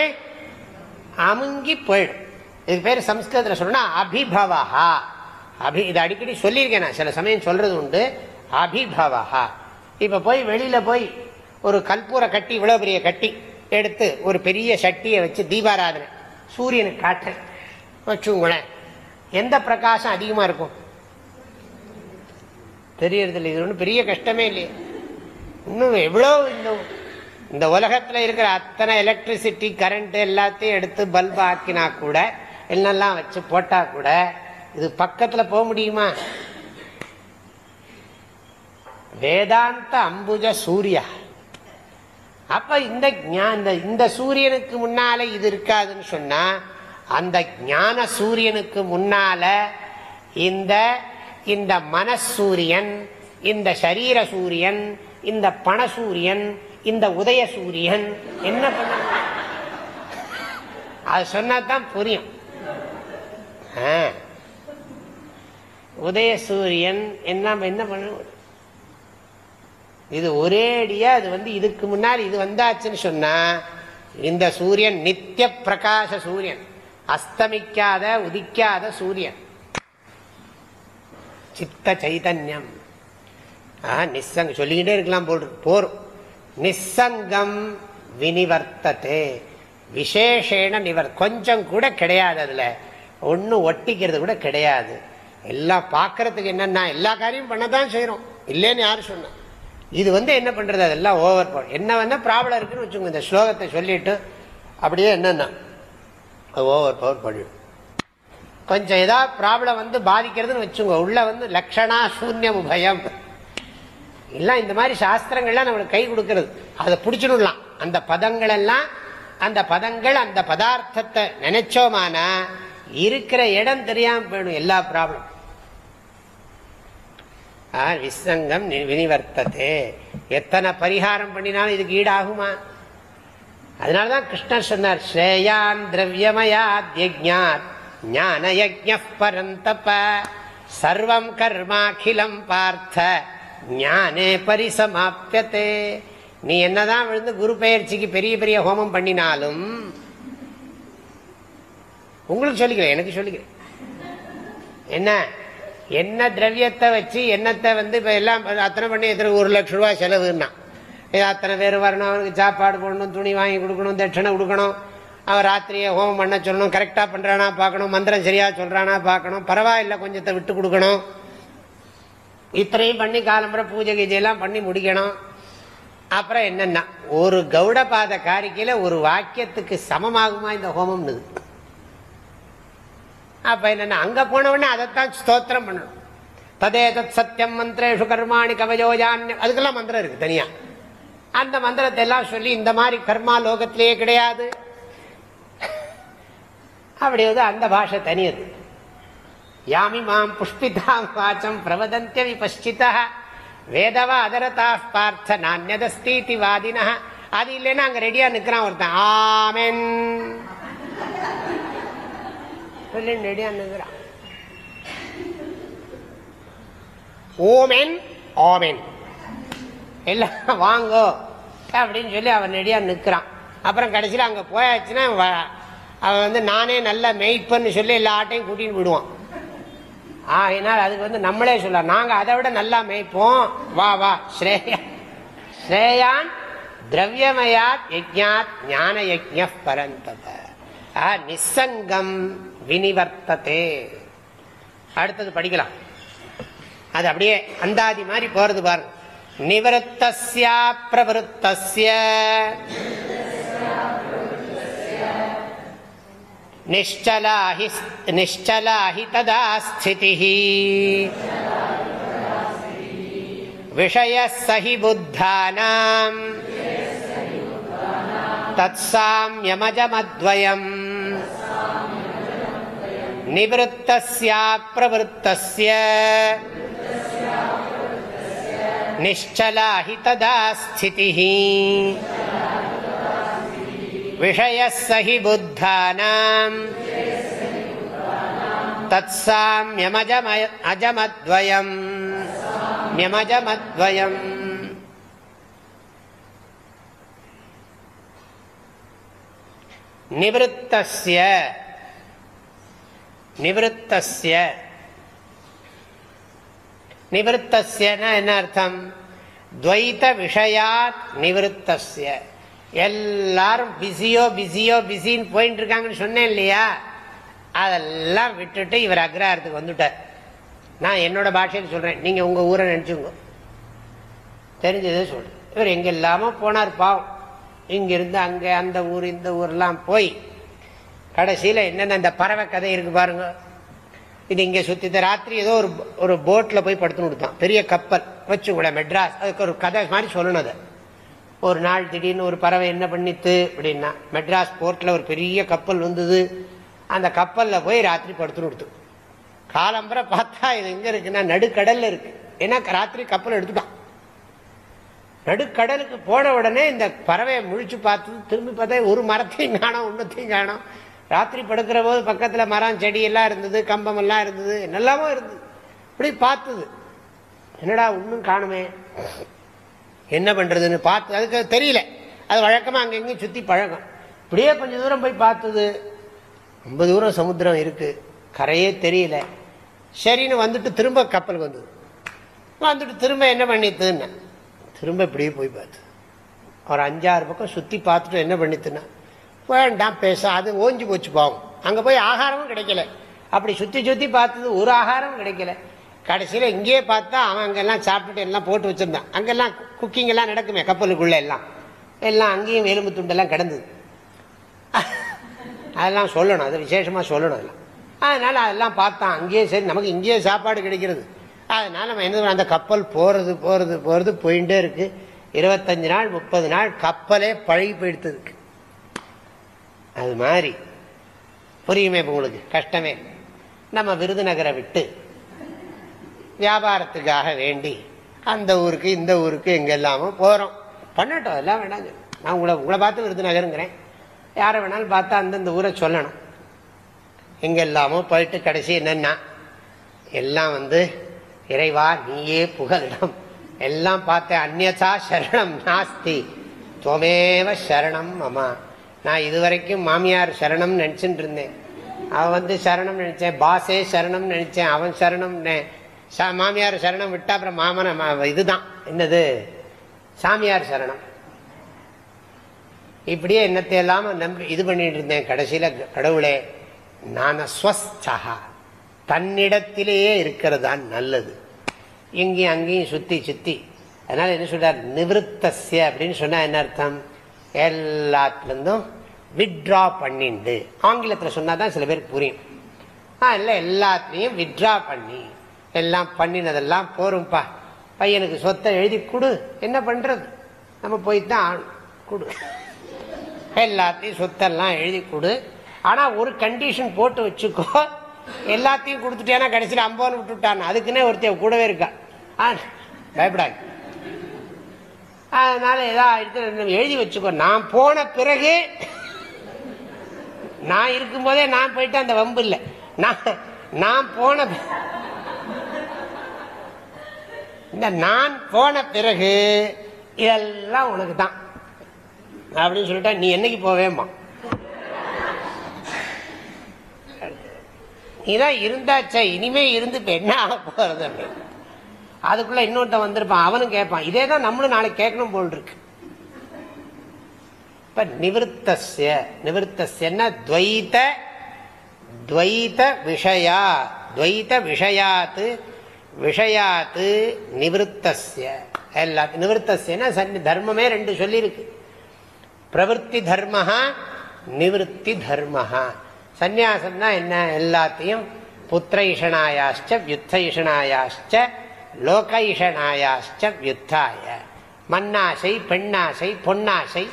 அமுங்கி போயிடும். இதுக்கு பேர் சம்ஸ்கிருதத்தில் சொன்னா அபிபவஹா. அபி இதை அடிக்கடி சொல்லியிருக்கேன் நான். சில சமயம் சொல்கிறது உண்டு. அபிபவஹா. இப்போ போய் வெளியில் போய் ஒரு கற்பூர கட்டி இவ்வளோ பெரிய கட்டி எடுத்து ஒரு பெரிய சட்டியை வச்சு தீபாராதனை. சூரியனுக்கு காட்டு வச்சுங்களேன். எந்த பிரகாசம் அதிகமாக இருக்கும்? தெரியறது இல்லை இது ஒன்றும் பெரிய கஷ்டமே இல்லையே. இன்னும் எவ்வளோ இந்த இந்த உலகத்தில் இருக்கிற அத்தனை எலக்ட்ரிசிட்டி கரண்ட் எல்லாத்தையும் எடுத்து பல்ப் ஆக்கினா கூட என்னெல்லாம் வச்சு போட்டா கூட இது பக்கத்தில் போக முடியுமா? வேதாந்த அம்புஜ சூர்யா. அப்ப இந்த இந்த சூரியனுக்கு முன்னால இது இருக்காதுன்னு சொன்னா அந்த ஞான சூரியனுக்கு முன்னால இந்த இந்த மனசூரியன் இந்த சரீர சூரியன் இந்த பண சூரியன் இந்த உதய சூரியன் என்ன பண்ண அது சொன்னா தான் புரியும். உதய சூரியன் என்ன என்ன பண்ண? இது ஒரேடியா அது வந்து இதுக்கு முன்னாடி இது வந்தாச்சுன்னு சொன்னா இந்த சூரியன் நித்திய பிரகாச சூரியன். அஸ்தமிக்காத உதிக்காத சூரியன். சித்த சைதன்யம். நிசங்க சொல்லிக்கிட்டே இருக்கலாம் போல் போரும் நிசங்கம் வினிவர்த்தது. விசேஷேன நிவர் கொஞ்சம் கூட கிடையாது அதுல. ஒன்றும் ஒட்டிக்கிறது கூட கிடையாது. எல்லாம் பார்க்கறதுக்கு என்னென்னா எல்லா காரியமும் பண்ணதான் செய்கிறோம் இல்லைன்னு யாரும் சொன்னேன் இது வந்து என்ன பண்ணுறது அதெல்லாம் ஓவர் பவர் என்ன வேணால் ப்ராப்ளம் இருக்குன்னு வச்சுக்கோங்க. இந்த ஸ்லோகத்தை சொல்லிட்டு அப்படியே என்னன்னா ஓவர் பவர் பண்ணிடும். கொஞ்சம் ஏதாவது ப்ராப்ளம் வந்து பாதிக்கிறதுன்னு வச்சுங்க உள்ள வந்து லக்ஷணா சூன்யம் பயம் எல்லாம் இந்த மாதிரி சாஸ்திரங்கள்லாம் நம்மளுக்கு கை கொடுக்கறது. அதை பிடிச்சிடலாம். அந்த பதங்கள் எல்லாம் அந்த பதங்கள் அந்த பதார்த்தத்தை நினைச்சோமானா இருக்கிற இடம் தெரியாம போயிடும் எல்லா ப்ராப்ளம் விசங்கம் வினிவர்த்ததே. எத்தனை பரிகாரம் பண்ணினாலும் இதுக்கு ஈடாகுமா? அதனாலதான் கிருஷ்ணர் சொன்னார் ஸ்ரேயான் திரவியமயாத்யாத் ஞான யஜ்ஞ பரந்தப சர்வம் கர்மாக்கிலம் பார்த்த ஞானே பரிசமாப்பியத்தே நீ என்னதான் விழுந்து குரு பயிற்சிக்கு பெரிய பெரிய ஹோமம் பண்ணினாலும் உங்களுக்கு சொல்லிக்கிறேன் எனக்கு சொல்லிக்கிறேன். என்ன? என்ன திரவியத்தை வச்சு என்னத்தை வந்து இப்போ எல்லாம் அத்தனை பண்ணி எத்தனை ஒரு லட்ச ரூபாய் செலவுன்னா? அத்தனை பேர் வரணும் அவனுக்கு சாப்பாடு போடணும் துணி வாங்கி கொடுக்கணும் தட்சணை கொடுக்கணும் அவன் ராத்திரியை ஹோமம் பண்ண சொல்லணும் கரெக்டாக பண்ணுறானா பார்க்கணும் மந்திரம் சரியாக சொல்கிறானா பார்க்கணும். பரவாயில்ல கொஞ்சத்தை விட்டு கொடுக்கணும். இத்தனையும் பண்ணி காலம்புற பூஜை கீஜையெல்லாம் பண்ணி முடிக்கணும். அப்புறம் என்னென்னா ஒரு கௌடபாத காரிக்கையில் ஒரு வாக்கியத்துக்கு சமமாகுமா இந்த ஹோமம்னு அப்ப என்னன்னா அங்க போனவுடனே அதைத்தான் ஸ்தோத்திரம் பண்ணணும். ததேதத் சத்தியம் மந்திரேஷு கர்மாணி கவயோஜான்யம் அதுக்கெல்லாம் மந்திரம் இருக்கு தனியா. அந்த மந்திரத்தை எல்லாம் சொல்லி இந்த மாதிரி கர்மா லோகத்திலேயே கிடையாது. அப்படி வந்து அந்த பாஷை தனியது. யாமி மாம் புஷ்பிதாம் வாச்சம் பிரவதந்திய விபஷ்சிதா வேதவா அதரதா பார்த்த நானியதஸ்தீதி வாதினா அது இல்லைன்னா அங்க ரெடியா நிக்கிறான் ஒருத்தன். ஆமென். ரெடியா நிக்கிறான் ஓமென் ஆமென். எல்லாம் வாங்கோ அப்படின்னு சொல்லி அவன் ரெடியா நிற்கிறான் அப்புறம் கடைசியில் அங்க போயாச்சுன்னா அவன் வந்து நானே நல்ல மெய்ப்பன்னு சொல்லி எல்லா ஆட்டையும் கூட்டின்னு விடுவான் ஆகினால் அதுக்கு வந்து நம்மளே சொல்ல நாங்க அதை விட நல்லா மெய்ப்போம். வா வா ஸ்ரேயா. ஸ்ரேயான் திரவியமயாத் யஜ்ஞாத் ஞான யஜ்ஞ பரந்தப நிசங்கம். வினிவர்த்ததே அடுத்தது படிக்கலாம். அது அப்படியே அந்தாதி மாதிரி போறது பாருங்க நிவத்தா பிரவருத்தஸ்ய. நிஷ்டலாஹி நிஷ்டலாஹி ததா ஸ்திதி விஷய சஹி புத்தானாம். निवृत्तस्याप्रवृत्तस्य निश्चला हि तदा स्थितिः विषयः स हि बुद्धानाम् तत्साम्यमजमद्वयम् न्यमजमद्वयम् निवृत्तस्य நிவத்தஸ்ய. நிவத்தஸ்யனா என்ன அர்த்தம்? துவைத்த விஷயாத் நிவத்தஸ்ய. எல்லாரும் பிஸியோ பிஸியோ பிஸின்னு போயிட்டு இருக்காங்கன்னு சொன்னேன் இல்லையா? அதெல்லாம் விட்டுட்டு இவர் அக்ரஹாரத்துக்கு வந்துட்டார். நான் என்னோட பாஷையில் சொல்றேன். நீங்க உங்க ஊரை நினைச்சுங்க தெரிஞ்சதே சொல்றேன். இவர் எங்க இல்லாம போனார் பாவம். இங்கிருந்து அங்கே அந்த ஊர் இந்த ஊர்லாம் போய் கடைசியில் என்னென்ன இந்த பறவை கதை இருக்கு பாருங்க. இது இங்கே சுற்றி இந்த ராத்திரி ஏதோ ஒரு ஒரு போட்டில் போய் படுத்துன்னு கொடுத்தான். பெரிய கப்பல். வச்சு கூட மெட்ராஸ். அதுக்கு ஒரு கதை மாதிரி சொல்லணும் அதை. ஒரு நாள் திடீர்னு ஒரு பறவை என்ன பண்ணித்து அப்படின்னா மெட்ராஸ் போர்ட்டில் ஒரு பெரிய கப்பல் வந்தது. அந்த கப்பலில் போய் ராத்திரி படுத்துன்னு கொடுத்து காலம்புரை பார்த்தா இது எங்கே இருக்குன்னா நடுக்கடலில் இருக்கு. ஏன்னா ராத்திரி கப்பல் எடுத்துட்டான். நடுக்கடலுக்கு போன உடனே இந்த பறவையை முழிச்சு பார்த்து திரும்பி பார்த்தா ஒரு மரத்தையும் காணும் ஒன்றத்தையும் காணும். ராத்திரி படுக்கிற போது பக்கத்தில் மரம் செடி எல்லாம் இருந்தது கம்பம் எல்லாம் இருந்தது என்னெல்லாமோ இருந்தது இப்படி பார்த்தது. என்னடா ஒன்றும் காணுமே. என்ன பண்ணுறதுன்னு பார்த்து அதுக்கு தெரியல. அது வழக்கமாக அங்கே இங்கேயும் சுற்றி பழக்கம் இப்படியே கொஞ்சம் தூரம் போய் பார்த்தது. ரொம்ப தூரம் சமுத்திரம் இருக்குது கரையே தெரியல. சரின்னு வந்துட்டு திரும்ப கப்பல் வந்தது. வந்துட்டு திரும்ப என்ன பண்ணித்துன்னு. திரும்ப இப்படியே போய் பார்த்து ஒரு அஞ்சாறு பக்கம் சுற்றி பார்த்துட்டு என்ன பண்ணித்துன்னா வேண்டாம் பேச அது ஓஞ்சி போச்சு பாவம். அங்கே போய் ஆகாரமும் கிடைக்கல. அப்படி சுற்றி சுற்றி பார்த்தது ஒரு ஆகாரமும் கிடைக்கல. கடைசியில் இங்கேயே பார்த்தா அவன் அங்கெல்லாம் சாப்பிட்டுட்டு எல்லாம் போட்டு வச்சுருந்தான். அங்கெல்லாம் குக்கிங் எல்லாம் நடக்குமே கப்பலுக்குள்ளே எல்லாம். எல்லாம் அங்கேயும் எலும்பு துண்டெல்லாம் கிடந்தது. அதெல்லாம் சொல்லணும் அது விசேஷமாக சொல்லணும் அதெல்லாம். அதனால் அதெல்லாம் பார்த்தான். அங்கேயே சரி நமக்கு இங்கேயே சாப்பாடு கிடைக்கிறது. அதனால் நம்ம என்ன அந்த கப்பல் போகிறது போகிறது போகிறது போயிட்டே இருக்குது இருபத்தஞ்சு நாள் முப்பது நாள் கப்பலே பழகி போயிடுத்ததுக்கு அது மாதிரி. புரியுமே இப்போ உங்களுக்கு? கஷ்டமே. நம்ம விருதுநகரை விட்டு வியாபாரத்துக்காக வேண்டி அந்த ஊருக்கு இந்த ஊருக்கு எங்கெல்லாமோ போகிறோம் பண்ணட்டும் எல்லாம் வேணாம். நான் உங்களை உங்களை பார்த்து விருதுநகருங்கிறேன். யாரை வேணாலும் பார்த்தா அந்தந்த ஊரை சொல்லணும். எங்கெல்லாமோ போயிட்டு கடைசி என்னென்னா எல்லாம் வந்து இறைவா நீயே புகலிடம். எல்லாம் பார்த்தேன் அந்நதா சரணம் நாஸ்தி. துவமேவ சரணம் அம்மா நான் இதுவரைக்கும் மாமியார் சரணம் நினச்சிட்டு இருந்தேன் அவன் வந்து சரணம் நினச்சேன் பாசே சரணம் நினச்சேன் அவன் சரணம் மாமியார் சரணம் விட்டா அப்புறம் மாமன இதுதான். என்னது? சாமியார் சரணம். இப்படியே என்னத்தை எல்லாம் நம்பி இது பண்ணிட்டு இருந்தேன் கடைசியில கடவுளே நான் ஸ்வஸ்தா தன்னிடத்திலேயே இருக்கிறது தான் நல்லது. இங்கேயும் அங்கேயும் சுத்தி சுத்தி. அதனால என்ன சொல்றார்? நிவத்தசிய அப்படின்னு சொன்னா என்ன அர்த்தம்? எல்லாத்துலேருந்தும் வித்ட்ரா பண்ணிண்டு. ஆங்கிலத்தில் சொன்னாதான் சில பேருக்கு புரியும். ஆ இல்லை எல்லாத்தையும் வித்ட்ரா பண்ணி. எல்லாம் பண்ணினதெல்லாம் போரும்பா. பையனுக்கு சொத்தை எழுதி கொடு. என்ன பண்ணுறது நம்ம போய் தான் கொடு. எல்லாத்தையும் சொத்தெல்லாம் எழுதி கொடு. ஆனால் ஒரு கண்டிஷன் போட்டு வச்சுக்கோ. எல்லாத்தையும் கொடுத்துட்டேன்னா கடைசியில் அம்போன்னு விட்டுட்டான் அதுக்குன்னே ஒருத்தர் கூடவே இருக்கா. ஆ பயப்படாது. அதனால ஏதாவது எழுதி வச்சுக்கோ. நான் போன பிறகு நான் இருக்கும்போதே நான் போயிட்டு அந்த வம்பு இல்லை. நான் நான் போன இந்த நான் போன பிறகு இதெல்லாம் உனக்கு தான் அப்படின்னு சொல்லிட்டா நீ என்னைக்கு போவேமா நீதான் இருந்தாச்சா இனிமே இருந்து இப்ப என்ன ஆக போறது? அப்படின்னு. அதுக்குள்ள இன்னொருத்த வந்திருப்பான் அவனும் கேட்பான். இதே தான் நம்மளும் நாளைக்கு கேட்கணும் போல் இருக்கு. இப்ப நிவத்தசிய நிவத்தசியன்னா துவைத்த துவைத்த விஷயா துவைத விஷயாத்து விஷயாத்து நிவத்தசிய எல்லா நிவத்தசியனா சன்னி தர்மமே ரெண்டு சொல்லியிருக்கு பிரவருத்தி தர்மஹா நிவத்தி தர்மஹா. சந்நியாசம்னா என்ன? எல்லாத்தையும் புத்திரைஷனாயாச்ச வியுத்தைஷனாயாச்ச லோகைஷனாயாச்ச வியுத்தாய. மண்ணாசை பெண்ணாசை பொன்னாசை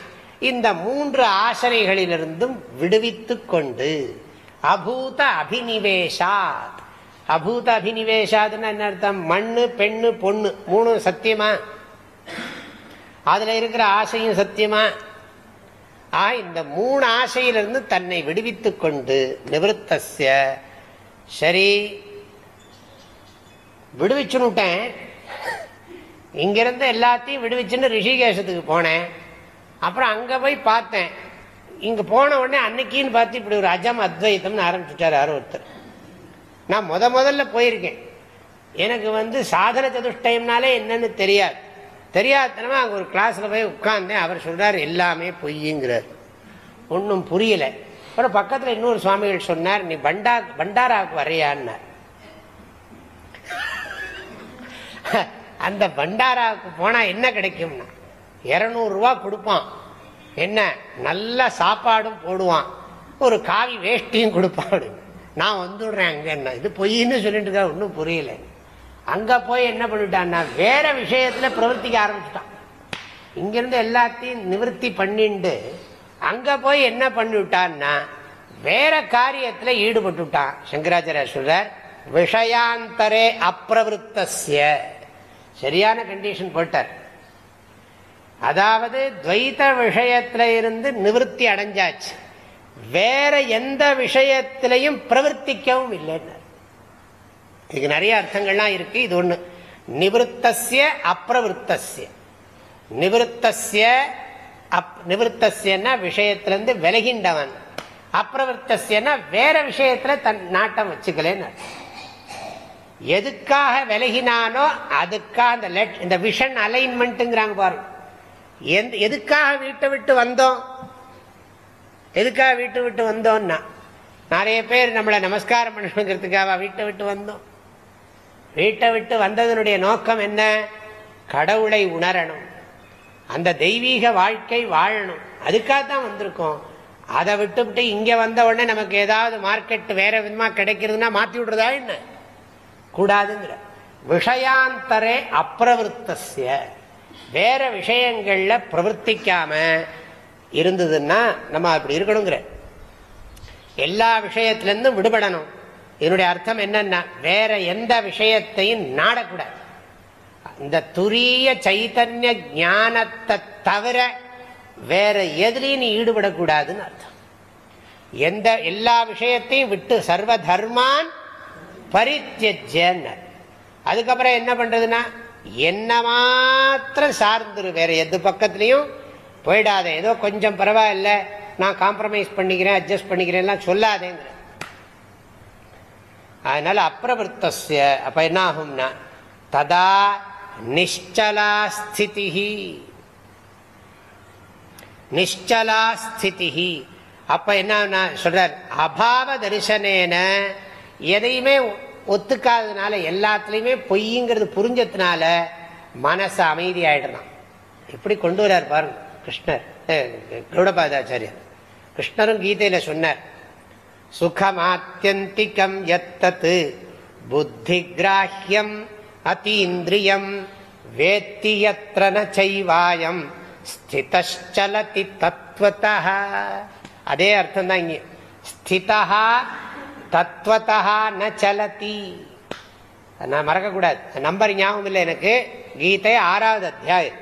இந்த மூன்று ஆசனைகளிலிருந்தும் விடுவித்து கொண்டு அபூத அபினிவேஷாத். அபூத அபினிவேஷாதுன்னு என்ன அர்த்தம்? மண்ணு பெண்ணு பொண்ணு. மூணு சத்தியமா? அதுல இருக்கிற ஆசையும் சத்தியமா? ஆ இந்த மூணு ஆசையிலிருந்து தன்னை விடுவித்துக் கொண்டு நிவத்தசிய சரி விடுவிச்சுன்னுட்டேன். இங்கிருந்து எல்லாத்தையும் விடுவிச்சுன்னு ரிஷிகேஷத்துக்கு போனேன். அப்புறம் அங்கே போய் பார்த்தேன். இங்கே போன உடனே அன்னைக்கின்னு பார்த்து இப்படி ஒரு அஜம் அத்வைத்தம்னு ஆரம்பிச்சுட்டார் யாரோ ஒருத்தர். நான் முத முதல்ல போயிருக்கேன். எனக்கு வந்து சாதன சதுஷ்டயம்னாலே என்னன்னு தெரியாது. தெரியாதனமா அங்கே ஒரு கிளாஸில் போய் உட்கார்ந்தேன். அவர் சொல்றார் எல்லாமே பொய்யுங்கிறார். ஒன்றும் புரியல. அப்புறம் பக்கத்தில் இன்னொரு சுவாமிகள் சொன்னார் நீ பண்டா பண்டாராவுக்கு வரையான்னார். அந்த பண்டாராவுக்கு போனால் என்ன கிடைக்கும்னா இரநூறுவா கொடுப்பான். என்ன? நல்ல சாப்பாடும் போடுவான். ஒரு காவி வேஷ்டியும் கொடுப்பான் நான் வந்துடுறேன் அங்கே என்ன? இது பொய்ன்னு சொல்லிட்டு இருக்கா ஒன்றும் புரியல. அங்க போய் என்ன பண்ணிட்டான்னா வேற விஷயத்துல பிரவர்த்திக்க ஆரம்பிச்சுட்டான். இங்கிருந்து எல்லாத்தையும் நிவர்த்தி பண்ணிண்டு அங்க போய் என்ன பண்ணிவிட்டான்னா வேற காரியத்துல ஈடுபட்டுட்டான் சங்கராச்சாரிய சொல்றார் விஷயாந்தரே அப்பிரவருத்தசிய சரியான கண்டிஷன் போட்டார். அதாவது துவைத விஷயத்துல இருந்து நிவர்த்தி அடைஞ்சாச்சு. வேற எந்த விஷயத்திலையும் பிரவர்த்திக்கவும் இல்லைன்னு. இதுக்கு நிறைய அர்த்தங்கள்லாம் இருக்கு. இது ஒண்ணு. நிவத்தசிய அப்பிரவருத்தசிய நிவத்தசிய நிவத்தசியன்னா விஷயத்திலிருந்து விலகின்றவன். அப்பிரவருத்தசியன்னா வேற விஷயத்துல தன் நாட்டம் வச்சுக்கலன்னு எதுக்காக விலகினானோ அதுக்காக அந்த இந்த விஷன் அலைன்மெண்ட்டுங்கிறாங்க பாருங்க. எதுக்காக வீட்டை விட்டு வந்தோம்? எதுக்காக வீட்டை விட்டு வந்தோம்னா? நிறைய பேர் நம்மளை நமஸ்காரம் பண்ணணுங்கிறதுக்காக வீட்டை விட்டு வந்தோம். வீட்டை விட்டு வந்ததனுடைய நோக்கம் என்ன? கடவுளை உணரணும். அந்த தெய்வீக வாழ்க்கை வாழணும். அதுக்காக தான் வந்திருக்கோம். அதை விட்டுவிட்டு இங்கே இங்க வந்த உடனே நமக்கு ஏதாவது மார்க்கெட் வேற விதமா கிடைக்கிறதுனா மாத்தி விடுறதா என்ன? கூடாதுங்கிற. விஷயாந்தரே அப்பிரவருத்தசிய வேற விஷயங்கள்ல பிரவர்த்திக்காம இருந்ததுன்னா நம்ம அப்படி இருக்கணுங்கிற. எல்லா விஷயத்திலிருந்தும் விடுபடணும். இதனுடைய அர்த்தம் என்னன்னா வேற எந்த விஷயத்தையும் நாடக்கூடாது. இந்த துரிய சைத்தன்ய ஞானத்தை தவிர வேற எதுலையும் நீ ஈடுபடக்கூடாதுன்னு அர்த்தம். எந்த எல்லா விஷயத்தையும் விட்டு சர்வ தர்மான் பரித்தியஜன் அதுக்கப்புறம் என்ன பண்றதுன்னா என்ன மாத்திரம் சார்ந்துரு. வேற எது பக்கத்துலையும் போயிடாத. ஏதோ கொஞ்சம் பரவாயில்ல. நான் காம்ப்ரமைஸ் பண்ணிக்கிறேன் அட்ஜஸ்ட் பண்ணிக்கிறேன் சொல்லாதேங்கிற. அதனால அப்பிரவருத்திய அப்ப என்ன ஆகும்னா ததா நிச்சலா ஸ்திதி நிச்சலா ஸ்திதி அப்ப என்ன சொல்றார் அபாவ தரிசனேன எதையுமே ஒத்துக்காததுனால எல்லாத்துலேயுமே பொய்ங்கிறது புரிஞ்சதுனால மனசு அமைதி ஆயிடுறான் எப்படி கொண்டு வர்றார் பாருங்க கிருஷ்ணர். கௌடபாதாச்சாரியர் கிருஷ்ணரும் கீதையில சொன்னார் சுகமாத்தியந்திகம் எத்தத்து புத்தி கிராஹ்யம் அதீந்திரியம் வேத்தி செய்வாயம் நைவாயம் ஸ்திதலதி தத்துவத்தா அதே அர்த்தம் தான் இங்கே. ஸ்திதா தத்துவத்தா ந சலதி. நான் மறக்கக்கூடாது. நம்பர் ஞாபகம் இல்லை எனக்கு. கீதை ஆறாவது அத்தியாயம்.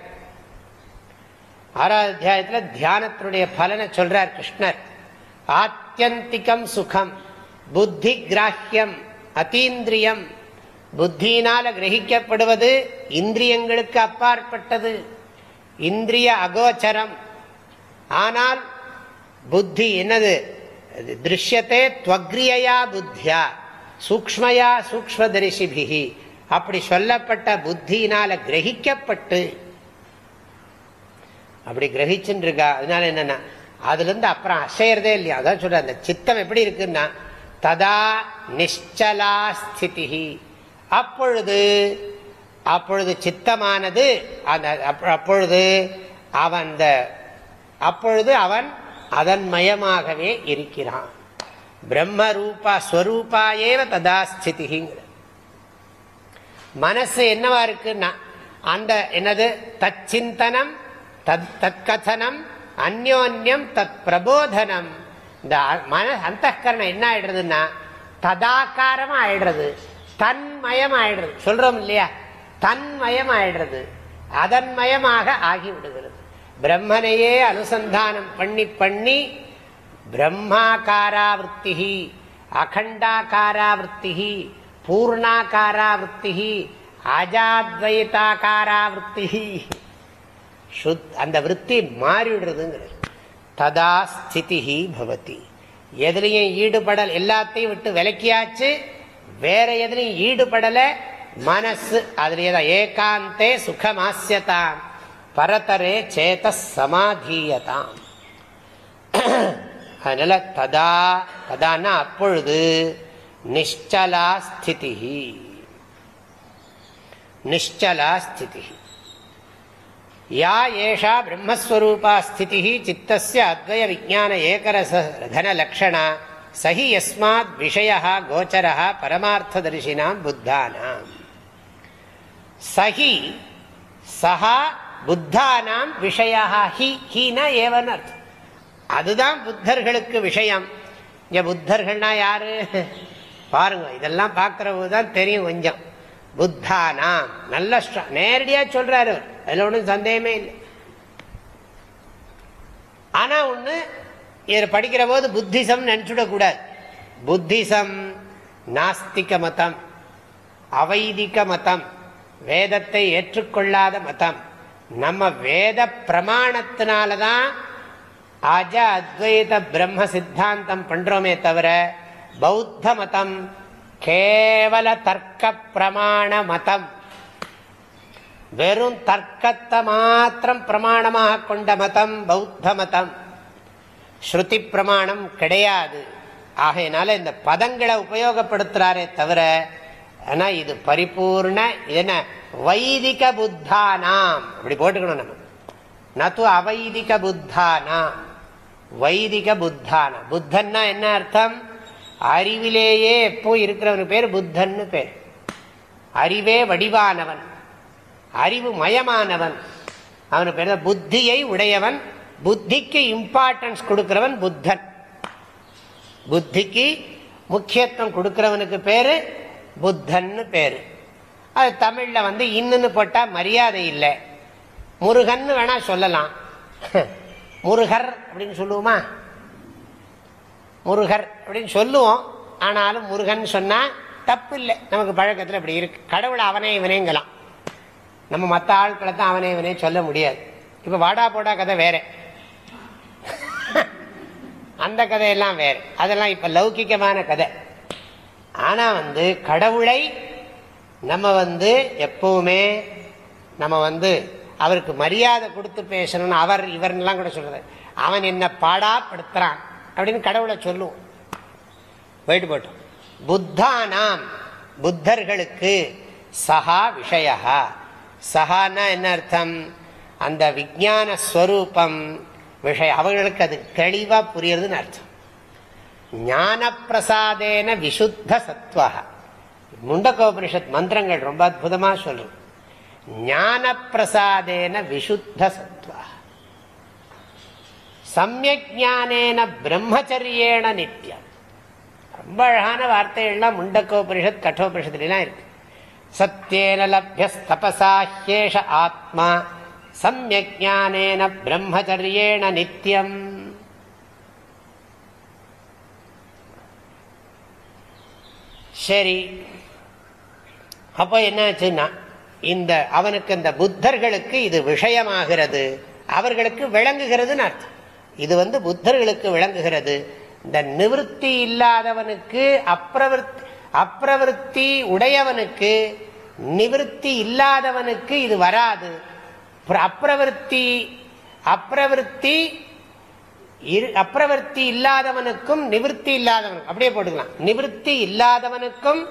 ஆறாவது அத்தியாயத்தில் தியானத்தினுடைய பலனை சொல்றார் கிருஷ்ணர். ஆத்தியந்திகம் சுகம் புத்தி கிராஹ்யம் அத்தீந்திரியம் புத்தியினால கிரகிக்கப்படுவது இந்திரியங்களுக்கு அப்பாற்பட்டது. இந்திரிய அகோச்சரம். ஆனால் புத்தி என்னது? திருஷ்யத்தே துவக்ரியா புத்தியா சூக்மயா சூக்மதரிசிபிகி அப்படி சொல்லப்பட்ட புத்தியினால கிரகிக்கப்பட்டு அப்படி கிரகிச்சுன்னு இருக்கா அதனால என்னன்னா அதுலேருந்து அப்புறம் அசையறதே இல்லையா? அதான் சொல்ற அந்த சித்தம் எப்படி இருக்குன்னா ததா நிச்சலா ஸ்திதி அப்பொழுது அப்பொழுது சித்தமானது அந்த அப்பொழுது அவன் அப்பொழுது அவன் அதன் மயமாகவே இருக்கிறான். பிரம்ம ரூபா ஸ்வரூபா ஏவ ததா ஸ்திதிங்கிற மனசு என்னவா இருக்குன்னா அந்த என்னது? தச்சிந்தனம் தத் தற்கதனம் அந்யோன்யம் தத் பிரபோதனம் இந்த மன அந்த கரணம் என்ன ஆயிடுறதுன்னா ததாக்காரமா ஆயிடுறது தன்மயம் ஆயிடுறது சொல்றோம் இல்லையா? தன்மயம் ஆயிடுறது அதன்மயமாக ஆகிவிடுகிறது. பிரம்மனையே அனுசந்தானம் பண்ணி பண்ணி பிரம்மாக்காராவருத்தி அகண்டாக்காராவருத்தி பூர்ணாக்காராவருத்தி அஜாத்வைதாக்காராவருத்தி அந்த விற்பி மாறிவிடுறதுங்கிறது. ததா ஸ்திதிஹி பவதி. எதுலையும் ஈடுபடல் எல்லாத்தையும் விட்டு விலக்கியாச்சு வேற எதுலையும் ஈடுபடலை மனசு அதுலேயே தான் ஏகாந்தே சுகமாசியதாம் பரதரே சேத சமாதீயதாம். அதனால ததா ததான்னா அப்பொழுது நிஷ்டலா ஸ்திதி நிஷ்டலா ஸ்திதி யா ஏஷா பிரம்மஸ்வரூபா ஸ்திதி சித்தஸ்ய அத்வய விஜான ஏகரசனலக்ஷணா சஹி யஸ்மாத் விஷய கோச்சர பரமார்த்ததர்ஷினாம் புத்தானாம். சஹி சஹா புத்தானாம் விஷயா ஹி ஹீனா ஏவன் அர்த்தம். அதுதான் புத்தர்களுக்கு விஷயம். இங்க புத்தர்கள்னா யாரு? பாருங்க இதெல்லாம் பார்க்கிற போதுதான் தெரியும் கொஞ்சம். புத்தானாம் நல்ல நேரடியா சொல்றாரு அதுல ஒன்றும் சந்தேகமே இல்லை. ஆனா ஒண்ணு இதை படிக்கிற போது புத்திசம் நினைச்சுடக்கூடாது புத்திசம் நாஸ்திக மதம் அவைதிக மதம் வேதத்தை ஏற்றுக்கொள்ளாத மதம். நம்ம வேத பிரமாணத்தினாலதான் அஜ அத்வைத பிரம்ம சித்தாந்தம் பண்றோமே தவிர பௌத்த மதம் கேவல தர்க்க பிரமாண மதம். வெறும் தர்க்கத்தை மாத்திரம் பிரமாணமாக கொண்ட மதம் பௌத்த மதம். ஸ்ருதி பிரமாணம் கிடையாது. ஆகையினால இந்த பதங்களை உபயோகப்படுத்துறாரே தவிர ஆனா இது பரிபூர்ண என்ன? வைதிக புத்தானாம் அப்படி போட்டுக்கணும் நம்ம. நது அவைதிக புத்தானா வைதிக புத்தானா புத்தன்னா என்ன அர்த்தம்? அறிவிலேயே எப்போ இருக்கிறவனுக்கு பேர் புத்தன்னு பேர். அறிவே வடிவானவன். அறிவு மயமானவன். அவனுக்கு பேர் புத்தியை உடையவன். புத்திக்கு இம்பார்ட்டன்ஸ் கொடுக்கிறவன் புத்தன். புத்திக்கு முக்கியத்துவம் கொடுக்கிறவனுக்கு பேரு புத்தன்னு பேரு. அது தமிழில் வந்து இன்னுன்னு போட்டால் மரியாதை இல்லை. முருகன் வேணா சொல்லலாம். முருகர் அப்படின்னு சொல்லுவோமா? முருகர் அப்படின்னு சொல்லுவோம். ஆனாலும் முருகன் சொன்னால் தப்பு இல்லை நமக்கு பழக்கத்தில் அப்படி இருக்கு. கடவுளை அவனே இவனேங்கலாம். நம்ம மற்ற ஆட்களை தான் அவனே இவனே சொல்ல முடியாது. இப்போ வாடா போடா கதை வேற. அந்த கதையெல்லாம் வேற. அதெல்லாம் இப்போ லௌகிக்கமான கதை. ஆனால் வந்து கடவுளை நம்ம வந்து எப்பவுமே நம்ம வந்து அவருக்கு மரியாதை கொடுத்து பேசணும்னு அவர் இவர்லாம் கூட சொல்றது. அவன் என்ன பாடாப்படுத்துறான் அப்படின்னு கடவுளை சொல்லுவோம். போயிட்டு போட்டோம். புத்தானாம் புத்தர்களுக்கு சஹா விஷயா சஹானா என்ன அர்த்தம்? அந்த விஜான ஸ்வரூபம் விஷயம் அவர்களுக்கு அது தெளிவாக புரியுறதுன்னு அர்த்தம். ஞானப்பிரசாதேன விசுத்த சத்வகா முண்டகோபனிஷத் மந்திரங்கள் ரொம்ப அற்புதமா சொல்றது ஞான பிரசாதேன விசுத்த சத்வா. சமயக் ஞானேன பிரம்மச்சரியேன நித்தியம் ரொம்ப அழகான வார்த்தைகள்லாம் முண்டக்கோபனிஷத் கட்டோபனிஷத்துலாம் இருக்கு. சத்தியேன லபியஸ்தபசாஹ்யேஷ ஆத்மா. சமயக் ஞானேன பிரம்மச்சரியேன நித்தியம் சரி அப்போ என்னாச்சுன்னா இந்த அவனுக்கு இந்த புத்தர்களுக்கு இது விஷயமாகிறது. அவர்களுக்கு விளங்குகிறதுன்னு அர்த்தம். இது வந்து புத்தர்களுக்கு விளங்குகிறது. இந்த நிவൃத்தி இல்லாதவனுக்கு அப்பிரவருத்தி அப்பிரவருத்தி உடையவனுக்கு நிவൃத்தி இல்லாதவனுக்கு இது வராது. அப்பிரவருத்தி அப்பிரவருத்தி அப்பிரவருத்தி இல்லாதவனுக்கும் நிவൃத்தி இல்லாதவனுக்கும் அப்படியே போட்டுக்கலாம். நிவൃத்தி இல்லாதவனுக்கும்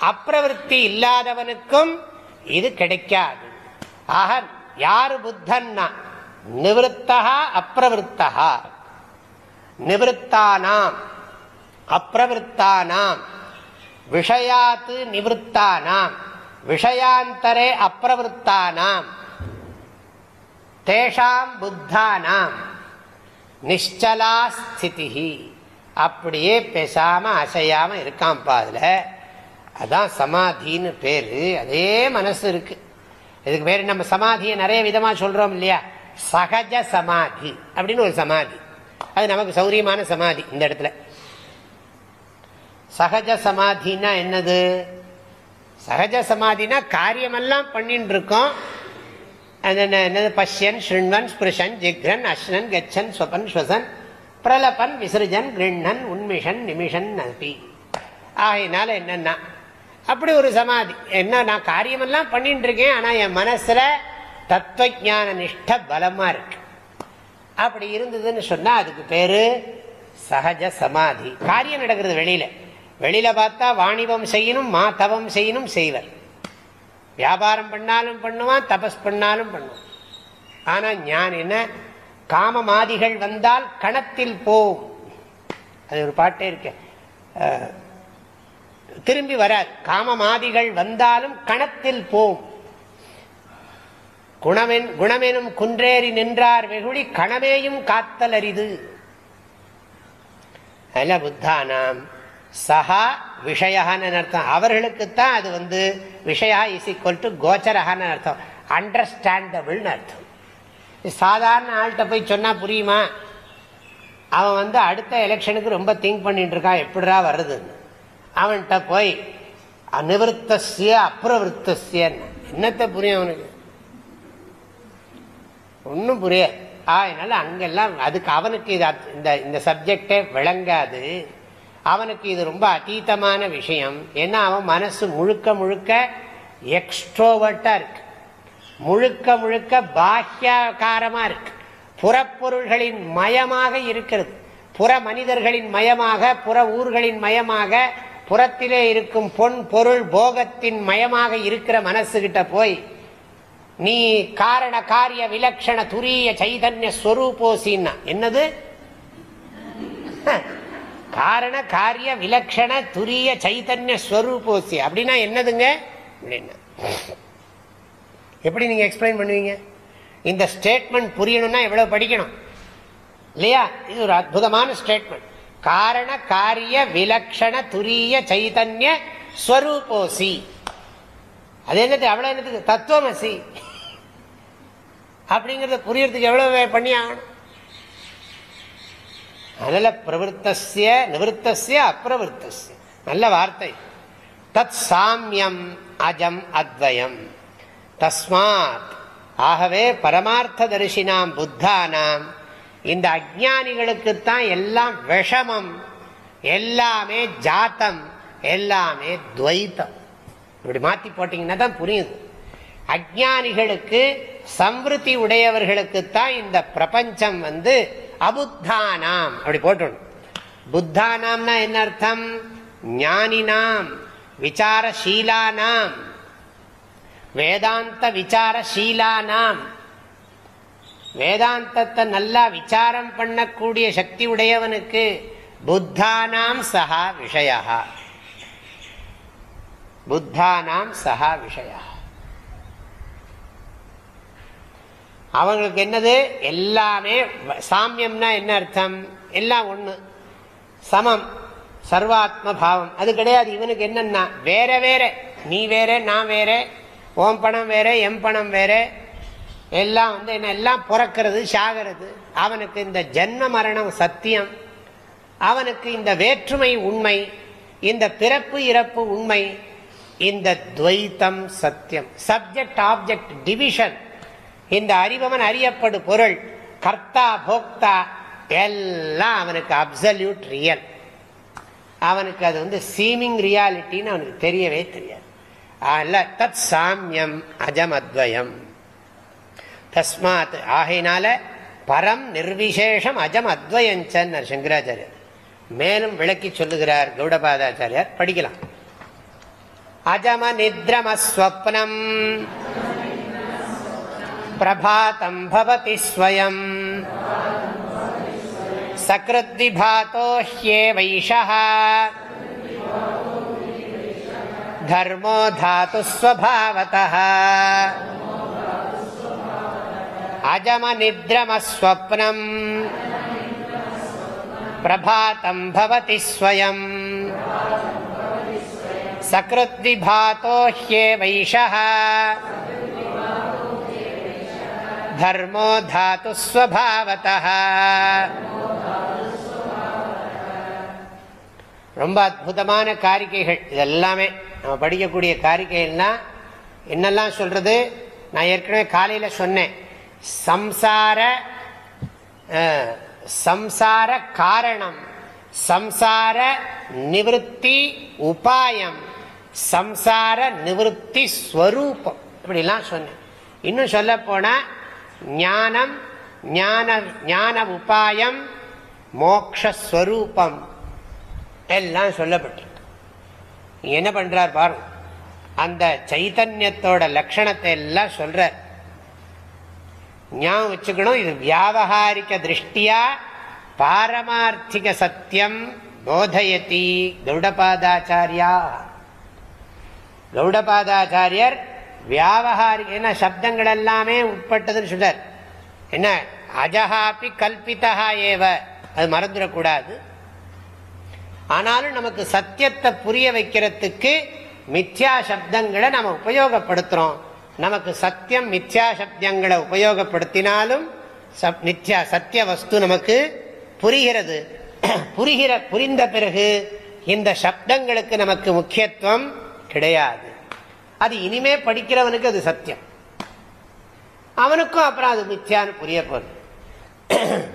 அப்பிரவருத்தி இல்லாதவனுக்கும் இது கிடைக்காது. ஆக யாரு புத்தன்னா? நிவத்தா அப்பிரவருத்தா நிவத்தானாம் அப்பிரவருத்தானாம் விஷயாத்து நிவத்தானாம் விஷயாந்தரே அப்பிரவருத்தானாம் தேஷாம் புத்தானாம். நிச்சலா ஸ்திதி அப்படியே பேசாம அசையாம இருக்கான்ப்பா அதுல. அதான் சமாதின்னு பேரு அதே மனசு இருக்கு. இதுக்கு பேரு நம்ம சமாதியை நிறைய விதமா சொல்றோம் இல்லையா? சகஜ சமாதி அப்படின்னு ஒரு சமாதி. அது நமக்கு சௌரியமான சமாதி இந்த இடத்துல. சகஜ சமாதினா என்னது? சகஜ சமாதினா காரியமெல்லாம் பண்ணிட்டு இருக்கோம் என்னது? பஷ்யன் ஸ்ருண்வன் ஸ்பிருஷன் ஜிக்ரன் அஸ்னன் கச்சன் ஸ்வபன் ஸ்வசன் பிரலபன் விசர்ஜன் கிருண்ணன் உன்மிஷன் நிமிஷன் நபி ஆகையினால என்னன்னா அப்படி ஒரு சமாதி. என்ன நான் காரியமெல்லாம் பண்ணிட்டு இருக்கேன் ஆனால் என் மனசில் தத்துவ ஜான நிஷ்ட பலமாக இருக்கு. அப்படி இருந்ததுன்னு சொன்னால் அதுக்கு பேர் சகஜ சமாதி. காரியம் நடக்கிறது வெளியில். வெளியில் பார்த்தா வாணிபம் செய்யணும் மா தவம் செய்யணும் செய்வர். வியாபாரம் பண்ணாலும் பண்ணுவான் தபஸ் பண்ணாலும் பண்ணுவான். ஆனால் ஞான் என்ன? காமமாதிகள் வந்தால் கணத்தில் போம் அது ஒரு பாட்டே இருக்கேன் திரும்பி வராது காமமாதிகள் வந்தாலும் கணத்தில் போம். குணமென் குணமெனும் குன்றேறி நின்றார் வெகுளி கணமேயும் காத்தல் அரிது அல்ல புத்தானாம். சஹா விஷயான்னு அர்த்தம். அவர்களுக்குத்தான் அது வந்து விஷயா இஸ் ஈக்குவல் டு கோச்சரகான்னு அர்த்தம். அண்டர்ஸ்டாண்டபிள்னு அர்த்தம். சாதாரண ஆள்கிட்ட போய் சொன்னா புரியுமா? அவன் வந்து அடுத்த எலெக்ஷனுக்கு ரொம்ப திங்க் பண்ணிட்டு இருக்கான். எப்படிரா வருதுன்னு அவன்கிட்ட போய் அனிவருத்தசிய அப்புறவருத்தசிய என்னத்தை புரியும் அவனுக்கு? ஒன்றும் புரியாது அதனால அங்கெல்லாம் அதுக்கு அவனுக்கு இது இந்த இந்த சப்ஜெக்டே விளங்காது. அவனுக்கு இது ரொம்ப அதீதமான விஷயம். ஏன்னா அவன் மனசு முழுக்க முழுக்க எக்ஸ்ட்ரோவர்ட்டா இருக்கு. முழுக்க முழுக்க பாக்கியகாரமா இருக்கு. புறப்பொருள்களின் மயமாக இருக்கிறது. புற மனிதர்களின் மயமாக புற ஊர்களின் மயமாக புறத்திலே இருக்கும் பொன் பொருள் போகத்தின் மயமாக இருக்கிற மனசுகிட்ட போய் நீ காரண காரிய விலக்ஷண துரிய சைதன்ய ஸ்வரூபோசின்னா என்னது? காரண காரிய விலக்ஷண துரிய சைதன்ய ஸ்வரூபோசி. அப்படின்னா என்னதுங்க? அப்படின்னா. எப்படி நீங்க எக்ஸ்பிளைன் பண்ணுவீங்க? இந்த ஸ்டேட்மெண்ட் புரியணும்னா எவ்வளவு படிக்கணும்? இல்லையா? இது ஒரு அற்புதமான ஸ்டேட்மெண்ட் காரண காரிய விலக்ஷண துரிய சைதன்ய ஸ்வரூபோசி. அது என்னது? அவ்வளவு என்னது? தத்துவமசி. அப்படிங்கறத புரியறதுக்கு எவ்வளவு பண்ணி ஆகணும் அதனால பிரவருத்தசிய நிவத்தசிய அப்பிரவருத்தசிய நல்ல வார்த்தை. தத் சாமியம் அஜம் அத்வயம். தஸ்மாத். ஆகவே பரமார்த்த தரிசினாம் புத்தானாம் இந்த அஜானிகளுக்குத்தான் எல்லாம் விஷமம் எல்லாமே ஜாத்தம் எல்லாமே துவைத்தம். இப்படி மாத்தி போட்டீங்கன்னா தான் புரியுது. அஜானிகளுக்கு சம்ருத்தி உடையவர்களுக்குத்தான் இந்த பிரபஞ்சம் வந்து அபுத்தானாம். அப்படி போட்டணும் புத்தானாம்னா என்ன அர்த்தம்? ஞானினாம் விசாரசீலானாம் வேதாந்த விசாரசீலானாம். வேதாந்தத்தை நல்லா விசாரம் பண்ணக்கூடிய சக்தி உடையவனுக்கு புத்தானாம் சஹா விஷயா. புத்தானாம் சஹா விஷயா. அவங்களுக்கு என்னது? எல்லாமே சாமியம்னா என்ன அர்த்தம்? எல்லாம் ஒண்ணு. சமம். சர்வாத்ம பாவம். அது கிடையாது. இவனுக்கு என்னன்னா வேற வேற. நீ வேற நான் வேற ஓம் பணம் வேற எம் பணம் வேற எல்லாம் வந்து என்ன எல்லாம் பிறக்கிறது சாகிறது. அவனுக்கு இந்த ஜென்ம மரணம் சத்தியம். அவனுக்கு இந்த வேற்றுமை உண்மை. இந்த பிறப்பு இறப்பு உண்மை. இந்த துவைத்தம் சத்தியம். சப்ஜெக்ட் ஆப்ஜெக்ட் டிவிஷன் இந்த அறிபவன் அறியப்படு பொருள். கர்த்தா போக்தா எல்லாம் அவனுக்கு அப்சல்யூட் ரியல் அவனுக்கு அது வந்து சீமிங் ரியாலிட்டின்னு அவனுக்கு தெரியவே தெரியாது. அல்ல தத் சாமியம் அஜம் அத்வயம் தஸ்மாத் ஆகையினால பரம் நிர்விசேஷம் அஜம் அத்வயஞ்சன் சங்கராச்சாரியர் மேலும் விளக்கி சொல்லுகிறார் கௌடபாதாச்சாரியார் படிக்கலாம் அஜம நிதிரமஸ்வப்னம் பிரபாத்தம் பவதி ஸ்வயம் சக்ருத்விபாத்தோ வைஷா தர்மோ தாத்து ஸ்வபாவதா अजमनिद्रमस्वप्नम् प्रभातम् भवति स्वयम् सकृद्विभातो ह्येवैषः धर्मो धातुस्वभावतः ரொம்ப அற்புதமான காரிக்கைகள் இதெல்லாமே நம்ம படிக்கக்கூடிய காரிக்கைகள்லாம் என்னெல்லாம் சொல்றது நான் ஏற்கனவே காலையில் சொன்னேன் சம்சார சம்சார காரணம். சம்சார நிவத்தி உபாயம். சம்சார நிவத்தி ஸ்வரூபம். இப்படிலாம் சொன்னேன். இன்னும் சொல்ல போனா ஞானம் ஞான ஞான உபாயம் மோக்ஷஸ்வரூபம் எல்லாம் சொல்லப்பட்டிருக்கு. என்ன பண்றார் பாருங்க. அந்த சைத்தன்யத்தோட லட்சணத்தை எல்லாம் சொல்றார். ஞாபகம் வச்சுக்கணும் இது வியாபகாரிக திருஷ்டியா பாரமார்த்திக சத்தியம் போதயதி கௌடபாதாச்சாரியா. கௌடபாதாச்சாரியர் வியாபகாரிக என்ன சப்தங்கள் எல்லாமே உட்பட்டதுன்னு சொல்றார். என்ன? அஜஹாப்பி கல்பித்தா ஏவ. அது மறந்துடக்கூடாது. ஆனாலும் நமக்கு சத்தியத்தை புரிய வைக்கிறதுக்கு மித்யா சப்தங்களை நம்ம உபயோகப்படுத்துறோம். நமக்கு சத்தியம் மித்யா சப்தங்களை உபயோகப்படுத்தினாலும் நித்யா சத்திய வஸ்து நமக்கு புரிகிறது. புரிகிற புரிந்த பிறகு இந்த சப்தங்களுக்கு நமக்கு முக்கியத்துவம் கிடையாது. அது இனிமே படிக்கிறவனுக்கு அது சத்தியம். அவனுக்கும் அப்புறம் அது மித்யான்னு புரிய போகுது.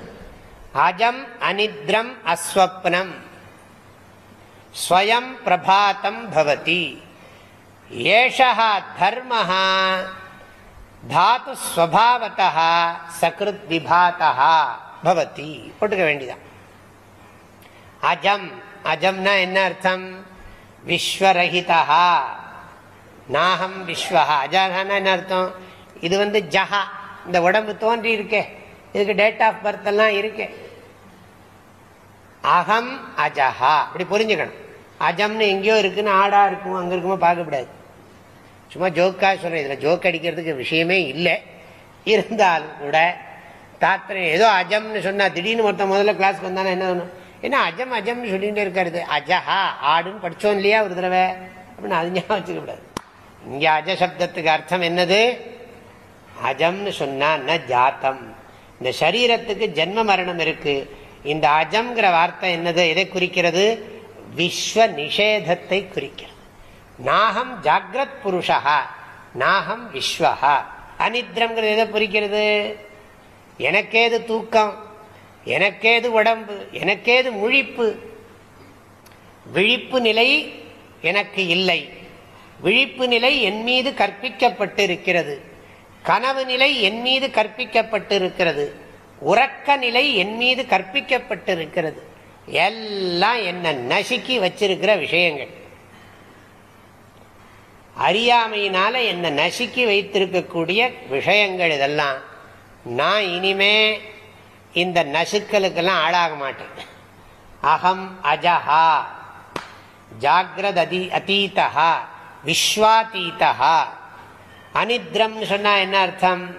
அஜம் அனித்ரம் அஸ்வப்னம். ஸ்வயம் பிரபாத்தம் பவதி. ஏஷா தர்ம தாத்து ஸ்வபாவத்தா சகிருத் விபாத்தா பவதி போட்டுக்க வேண்டிதான் அஜம் அஜம்னா என்ன அர்த்தம்? விஸ்வரஹிதா நாகம் விஸ்வஹா. அஜாகான என்ன அர்த்தம்? இது வந்து ஜஹா. இந்த உடம்பு தோன்றி இருக்கே. இதுக்கு டேட் ஆஃப் பர்த் எல்லாம் இருக்கே. அகம் அஜஹா. அப்படி புரிஞ்சுக்கணும். அஜம்னு எங்கேயோ இருக்குன்னு ஆடா இருக்கும் அங்க இருக்குமோ பார்க்கக்கூடாது சும்மா ஜோக்கா சொல்றேன். இதுல ஜோக் அடிக்கிறதுக்கு விஷயமே இல்லை. இருந்தாலும் கூட தாத்திரம் ஏதோ அஜம்னு சொன்னா திடீர்னு ஒருத்தன் முதல்ல கிளாஸ்க்கு வந்தானே என்ன ஒன்று ஏன்னா அஜம் அஜம்னு சொல்லிகிட்டே இருக்காரு. அஜஹா ஆடுன்னு படிச்சோம் இல்லையா ஒரு தடவை? அப்படின்னு அது ஞாபகம் வச்சுக்க கூடாது இங்க அஜ சப்தத்துக்கு அர்த்தம் என்னது? அஜம்னு சொன்னா ந ஜாத்தம். இந்த சரீரத்துக்கு ஜென்ம மரணம் இருக்கு. இந்த அஜம்ங்கிற வார்த்தை என்னது? எதை குறிக்கிறது? விஸ்வ நிஷேதத்தை குறிக்கிறது. நாகம் ஜாகிரத் புருஷா நாகம் விஸ்வஹா. அனித்ரம்ங்கிறது எதை குறிக்கிறது? எனக்கேது தூக்கம் எனக்கேது உடம்பு எனக்கேது முழிப்பு விழிப்பு நிலை எனக்கு இல்லை. விழிப்பு நிலை என் மீது கற்பிக்கப்பட்டிருக்கிறது. கனவு நிலை என் மீது கற்பிக்கப்பட்டிருக்கிறது. உறக்க நிலை என் மீது கற்பிக்கப்பட்டிருக்கிறது. எல்லாம் என்ன நசுக்கி வச்சிருக்கிற விஷயங்கள். அறியாமையினால என்னை நசுக்கி வைத்திருக்கக்கூடிய விஷயங்கள் இதெல்லாம். நான் இனிமே இந்த நசுக்களுக்கெல்லாம் ஆளாக மாட்டேன். அகம் அஜஹா. ஜாகிரத அதி அதீதா விஸ்வாதீதா அனித்ரம் சொன்னா என்ன அர்த்தம்?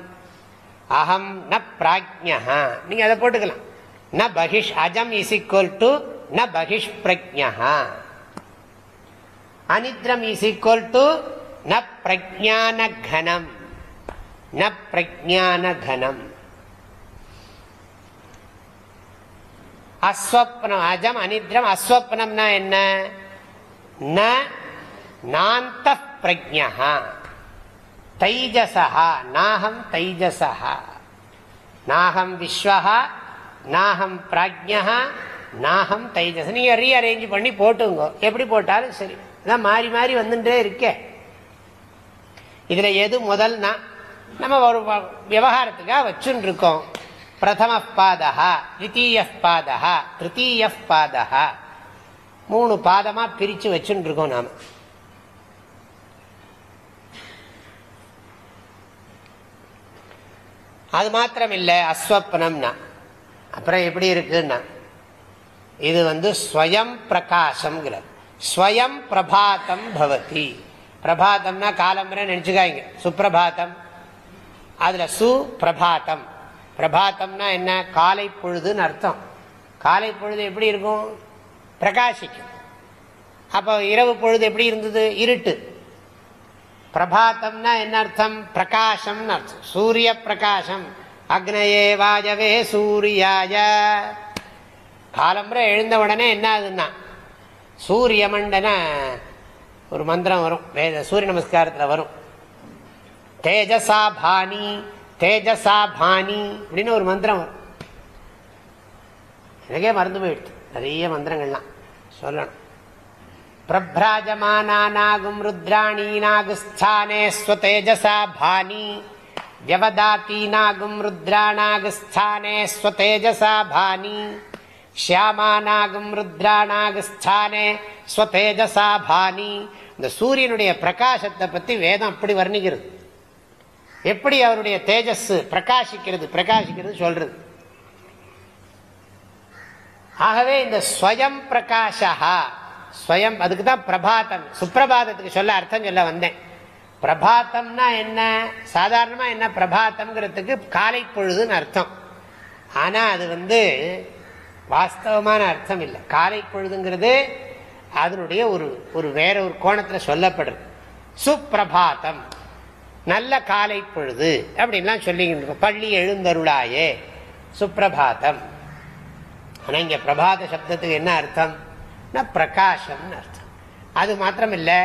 அகம் ந பிராஜ்யா நீங்க அதை போட்டுக்கலாம். ந பகிஷ் அஜம் இஸ் ஈக்குவல் டு ந பகிஷ் பிரஜா அனித்ரம் இஸ் ஈக்குவல் டு ந பிரஜான கனம் ந பிரஜான கனம் அஸ்வப்னம் அஜம் அனித்ரம் அஸ்வப்னம்னா என்ன? நாந்த பிரஜா தைஜசா நாகம் தைஜசா நாகம் விஸ்வஹா நாகம் பிராஜ்யா நாகம் தைஜஸ். நீங்க ரீஅரேஞ்ச் பண்ணி போட்டுங்க எப்படி போட்டாலும் சரி. அதான் மாறி மாறி வந்துட்டே இருக்கே. இதுல எது முதல்னா நம்ம ஒரு விவகாரத்துக்காக வச்சுன்னு இருக்கோம் பிரதம பாதா த்விதீய பாதா திருத்தீய பாதா மூணு பாதமா பிரிச்சு வச்சுட்டு இருக்கோம் நாம. அது மாத்திரம் இல்லை அஸ்வப்னம்னா. அப்புறம் எப்படி இருக்குன்னா இது வந்து ஸ்வயம் பிரகாசம்ங்கிறது. ஸ்வயம் பிரபாத்தம் பவதி. பிரபாத்தம்னா காலம்பரை நினைச்சுக்காங்க சுப்பிரபாத்தம் அதுல சு பிரபாத்தம் பிரபாத்தம்னா என்ன? காலை பொழுதுன்னு அர்த்தம். காலை பொழுது எப்படி இருக்கும்? பிரகாசிக்கும். அப்போ இரவு பொழுது எப்படி இருந்தது? இருட்டு. பிரபாத்தம்னா என்ன அர்த்தம்? பிரகாசம் அர்த்தம். சூரிய பிரகாசம். அக்னயே வாஜவே சூரியாய. காலம்புரை எழுந்த உடனே என்ன ஆகுதுன்னா சூரியமண்டன ஒரு மந்திரம் வரும். வேத சூரிய நமஸ்காரத்தில் வரும். தேஜசா பாணி தேஜசா பாணி அப்படின்னு ஒரு மந்திரம் வரும். எனக்கே மறந்து போயிடுது. நிறைய மந்திரங்கள்லாம் சொல்லணும். பிரபிராஜமானாகும் ருத்ராணி நாகுஸ்தானே ஸ்வதேஜசா பானி வியவதாத்தி நாகும் ருத்ராணாகுஸ்தானே பாணி. ஷியாமானாகும் ருத்ராணாகஸ்தானே ஸ்வதேஜசா பானி இந்த சூரியனுடைய பிரகாசத்தை பற்றி வேதம் அப்படி வர்ணிக்கிறது. எப்படி அவருடைய தேஜஸ் பிரகாசிக்கிறது பிரகாசிக்கிறது சொல்றது. ஆகவே இந்த ஸ்வயம் பிரகாஷா ஸ்வயம் அதுக்கு தான் பிரபாத்தம் சுப்பிரபாதத்துக்கு சொல்ல அர்த்தம் சொல்ல வந்தேன். பிரபாத்தம்னா என்ன? சாதாரணமாக என்ன? பிரபாத்தம்ங்கிறதுக்கு காலை பொழுதுன்னு அர்த்தம். ஆனால் அது வந்து வாஸ்தவமான அர்த்தம் இல்லை காலை பொழுதுங்கிறது அதனுடைய ஒரு ஒரு வேற ஒரு கோணத்தில் சொல்லப்படுது. சுப்பிரபாத்தம் நல்ல காலை பொழுது அப்படின்லாம் சொல்லிக்கிட்டு பள்ளி எழுந்தருளாயே. சுப்பிரபாத்தம் ஆனால் இங்கே பிரபாத சப்தத்துக்கு என்ன அர்த்தம்? பிரகாசம்னு அர்த்தம். அது மாத்திரம் இல்லை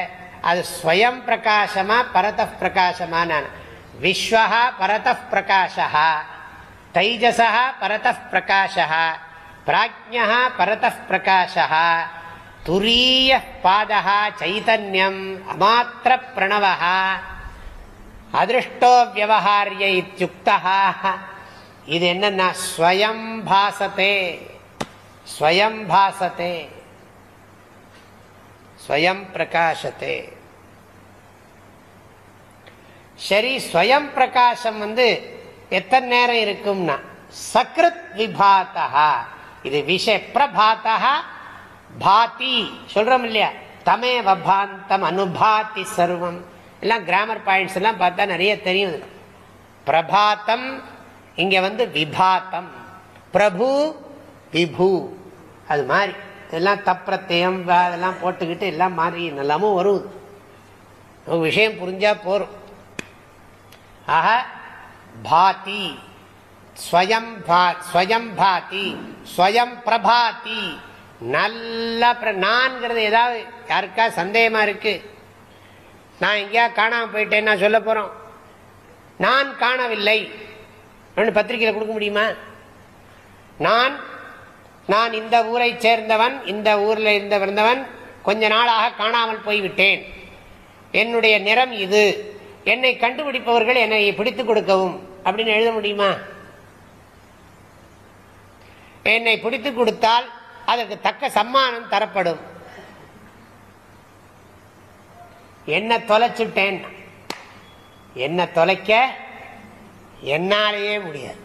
அது ஸ்வயம் பிரகாசமா பரத பிரகாசமான விஸ்வா பரத பிரகாஷா தைஜசா பரத பிரகாஷா பிராஜ்யா பரத பிரகாஷா துரிய பாதா சைதன்யம் அமாத்திர பிரணவா அதிருஷ்டோ வியவஹாரிய இத்தியுக்தா இது என்னன்னா ஸ்வயம் பாசத்தே ஸ்வயம் பாசத்தே ஸ்வயம் பிரகாசத்தே சரி ஸ்வயம் பிரகாசம் வந்து எத்தனை நேரம் இருக்கும்னா சக்ருத் விபாத்தா இது விஷ பிரபாத்தா பாதி. சொல்றோம் இல்லையா? தமே வபாந்தம் அனுபாதி சர்வம். எல்லாம் கிராமர் பாயிண்ட்ஸ் எல்லாம் பார்த்தா நிறைய தெரியும். பிரபாத்தம் இங்க வந்து விபாத்தம். பிரபு விபு. அது மாதிரி. இதெல்லாம் தப்பிரத்தயம் அதெல்லாம் போட்டுக்கிட்டு எல்லாம் மாறி எல்லாமும் வரும். விஷயம் புரிஞ்சா போறோம் ஆக பாதி. ஸ்வயம் ஸ்வயம் பாதி ஸ்வயம் பிரபாதி. நல்ல நான்கிறது ஏதாவது யாருக்கா சந்தேகமா இருக்கு? நான் எங்கேயா காணாம போயிட்டேன் நான் சொல்ல போறோம். நான் காணவில்லை. பத்திரிகையில் கொடுக்க முடியுமா? நான் நான் இந்த ஊரை சேர்ந்தவன் இந்த ஊரில் இருந்த பிறந்தவன் கொஞ்ச நாளாக காணாமல் போய்விட்டேன். என்னுடைய நிறம் இது. என்னை கண்டுபிடிப்பவர்கள் என்னை பிடித்துக் கொடுக்கவும். அப்படின்னு எழுத முடியுமா? என்னை பிடித்து கொடுத்தால் அதற்கு தக்க சம்மானம் தரப்படும். என்ன தொலைச்சுட்டேன். என்ன தொலைக்க என்னாலேயே முடியாது.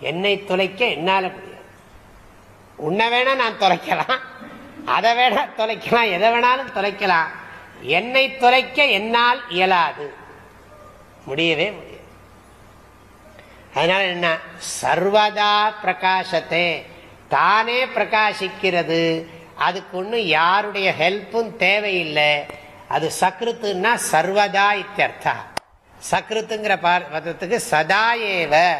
என்னை தொலைக்க என்னால முடியாது. உன்னை வேணா நான் தொலைக்கலாம். அதை வேணா தொலைக்கலாம். எதை வேணாலும் தொலைக்கலாம். என்னை தொலைக்க என்னால் இயலாது. முடியவே முடியாது. அதனால என்ன? சர்வதா பிரகாசத்தை. தானே பிரகாசிக்கிறது. அதுக்கு ஒன்றும் யாருடைய ஹெல்ப்பும் தேவையில்லை. அது சக்ருத்துன்னா சர்வதா இத்தியர்த்தா. சக்ருத்துங்கிற பதத்துக்கு சதா ஏவ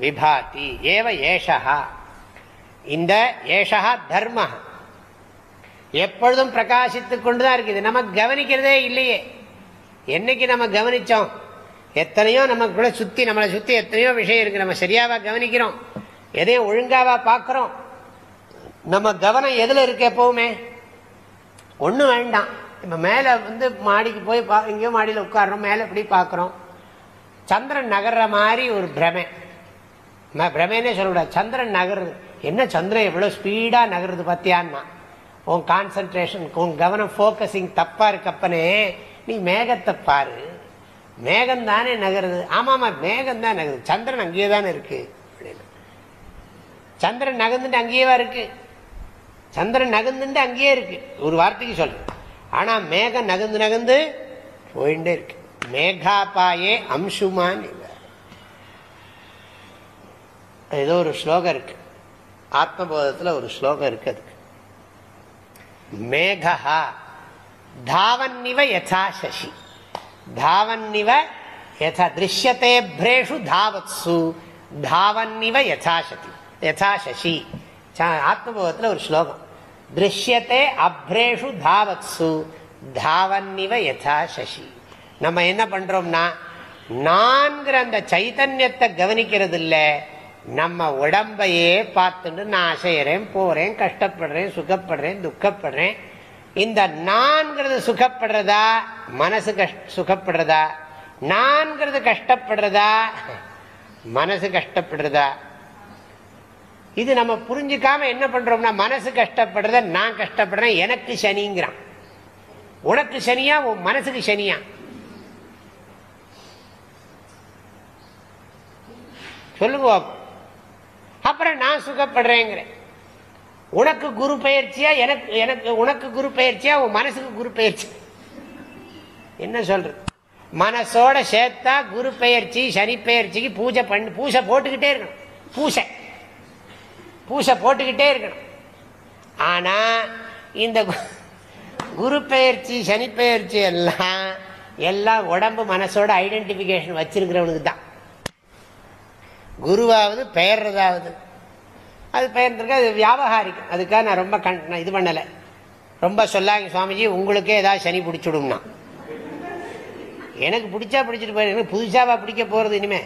விபாதி. ஏவ ஏஷா இந்த ஏஷா தர்ம எப்பொழுதும் பிரகாசித்துக் கொண்டுதான் இருக்குது. நம்ம கவனிக்கிறதே இல்லையே. என்னைக்கு நம்ம கவனிச்சோம்? எத்தனையோ நமக்குள்ள சுத்தி நம்மளை சுத்தி எத்தனையோ விஷயம் இருக்கு. நம்ம சரியாவா கவனிக்கிறோம். எதையும் ஒழுங்காவா பார்க்கிறோம். நம்ம கவனம் எதுல இருக்கு எப்பவுமே? ஒண்ணு வேண்டாம். இப்ப மேல வந்து மாடிக்கு போய் எங்கேயோ மாடியில் உட்காடுறோம் மேல இப்படி பாக்குறோம் சந்திரன் நகர்ற மாதிரி ஒரு பிரமை. பிரமேனே சொல்லக்கூடாது. சந்திரன் நகருது. என்ன சந்திரன் எவ்வளவு ஸ்பீடா நகருது பத்தியான்னா? உன் கான்சன்ட்ரேஷன் உன் கவனம் போக்கசிங் தப்பா இருக்கப்பனே நீ மேகத்தை பாரு. மேகம் தானே நகருது? ஆமாமா மேகம் தான் நகருது. சந்திரன் அங்கேயே தானே இருக்கு சந்திரன் நகர்ந்துட்டு அங்கேயேவா இருக்கு. சந்திரன் நகர்ந்துட்டு அங்கேயே இருக்கு. ஒரு வார்த்தைக்கு சொல்றேன் ஆனா மேகம் நகர்ந்து நகர்ந்து போயிட்டே இருக்கு. மேகாபாயே அம்சுமான் ஏதோ ஒரு ஸ்லோகம் இருக்கு. ஆத்மபோதத்தில் ஒரு ஸ்லோகம் இருக்கு அதுக்கு. மேகா தாவன்னிவ யசா சசி. தாவன்னிவ யதா திருஷ்யத்தே பிரேஷு தாவத்சு தாவன்னிவ யசாசதி யசா சசி ஆத்மபோதத்தில் ஒரு ஸ்லோகம் திருஷ்யத்தே அப்ரேஷு தாவத்சு தாவன்னிவ யதா நம்ம என்ன பண்றோம்னா நான்கிற அந்த சைத்தன்யத்தை கவனிக்கிறது இல்லை நம்ம உடம்பையே பார்த்துட்டு நான் அசைகிறேன் போறேன் கஷ்டப்படுறேன் சுகப்படுறேன் துக்கப்படுறேன் இந்த நான்கிறது சுகப்படுறதா மனசு சுகப்படுறதா? நான்கிறது கஷ்டப்படுறதா மனசு கஷ்டப்படுறதா? இது நம்ம புரிஞ்சுக்காம என்ன பண்றோம்னா மனசு கஷ்டப்படுறத நான் கஷ்டப்படுறேன் எனக்கு சனிங்கிறான். உனக்கு சனியா உன் மனசுக்கு சனியா? சொல்லுங்க. அப்புறம் நான் சுகப்படுறேங்கிறேன். உனக்கு குரு பயிற்சியா எனக்கு எனக்கு உனக்கு குரு பயிற்சியா உன் மனசுக்கு குரு பயிற்சி என்ன சொல்றது? மனசோட சேர்த்தா குரு பெயர்ச்சி சனி பெயர்ச்சிக்கு பூஜை பண்ணி பூசை போட்டுக்கிட்டே இருக்கணும். பூசை. பூசை போட்டுக்கிட்டே இருக்கணும். ஆனா இந்த குரு பெயர்ச்சி சனி பெயர்ச்சி எல்லாம் எல்லாம் உடம்பு மனசோட ஐடென்டிபிகேஷன் வச்சிருக்கிறவனுக்கு தான் குருவாவது பெயர்றதாவது. அது பெயர்ந்துருக்கு அது வியாபகாரிக்கும் அதுக்காக நான் ரொம்ப கண் நான் இது பண்ணலை. ரொம்ப சொல்லாங்க சுவாமிஜி உங்களுக்கே ஏதாவது சனி பிடிச்சிடும்னா. எனக்கு பிடிச்சா பிடிச்சிட்டு போயிரு எனக்கு புதுசாவா பிடிக்க போறது இனிமே.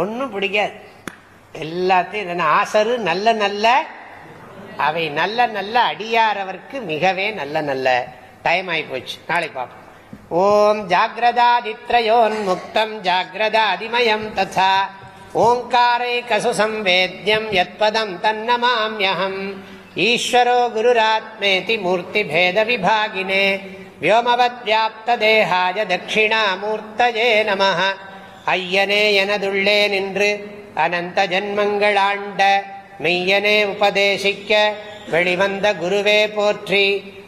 ஒன்றும் பிடிக்காது. எல்லாத்தையும் ஆசரு நல்ல நல்ல அவை நல்ல நல்ல அடியாரவர்க்கு மிகவே நல்ல நல்ல. டைம் ஆகி போச்சு. நாளை பார்ப்போம் ஓம் ஜாகிரதாதித்ரயோன்முக்தம் ஜாகிரதாதிமயம் ததா. ஓங்காரை கசு சம்வேத்யம் யத்பதம் தன்னமாமியகம் ஈஸ்வரோ குருராத்மேதி மூர்த்தி பேத விபாகினே வியோமவத் வியாப்த தேகாய தட்சிணாமூர்த்தஜே நம ஐயனே எனதுள்ளே நின்று அனந்த ஜன்மங்களாண்ட மெய்யனே உபதேசிக்க வெளிவந்த குருவே போற்றி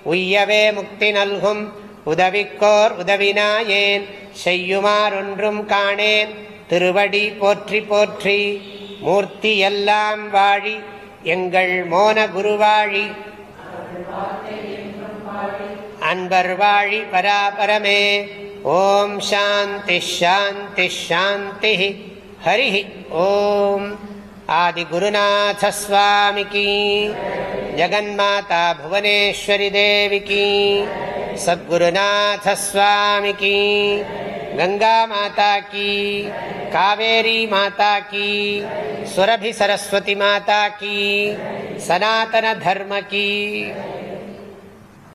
உய்யவே முக்தி நல்கும் உதவிக்கோர் உதவினாயேன் செய்யுமாறொன்றும் காணேன் திருவடி போற்றி போற்றி மூர்த்தி எல்லாம் வாழி எங்கள் மோன குருவாழி அன்பர் வாழி பராபரமே ஓம் சாந்தி ஷாந்தி ஷாந்தி ஹரி ஓம் आदिगुरुनाथस्वामिकी जगन्माता भुवनेश्वरि देविकी सद्गुरुनाथस्वामिकी गंगा माता की कावेरी माता की सुरभि सरस्वती माता की सनातन धर्म की।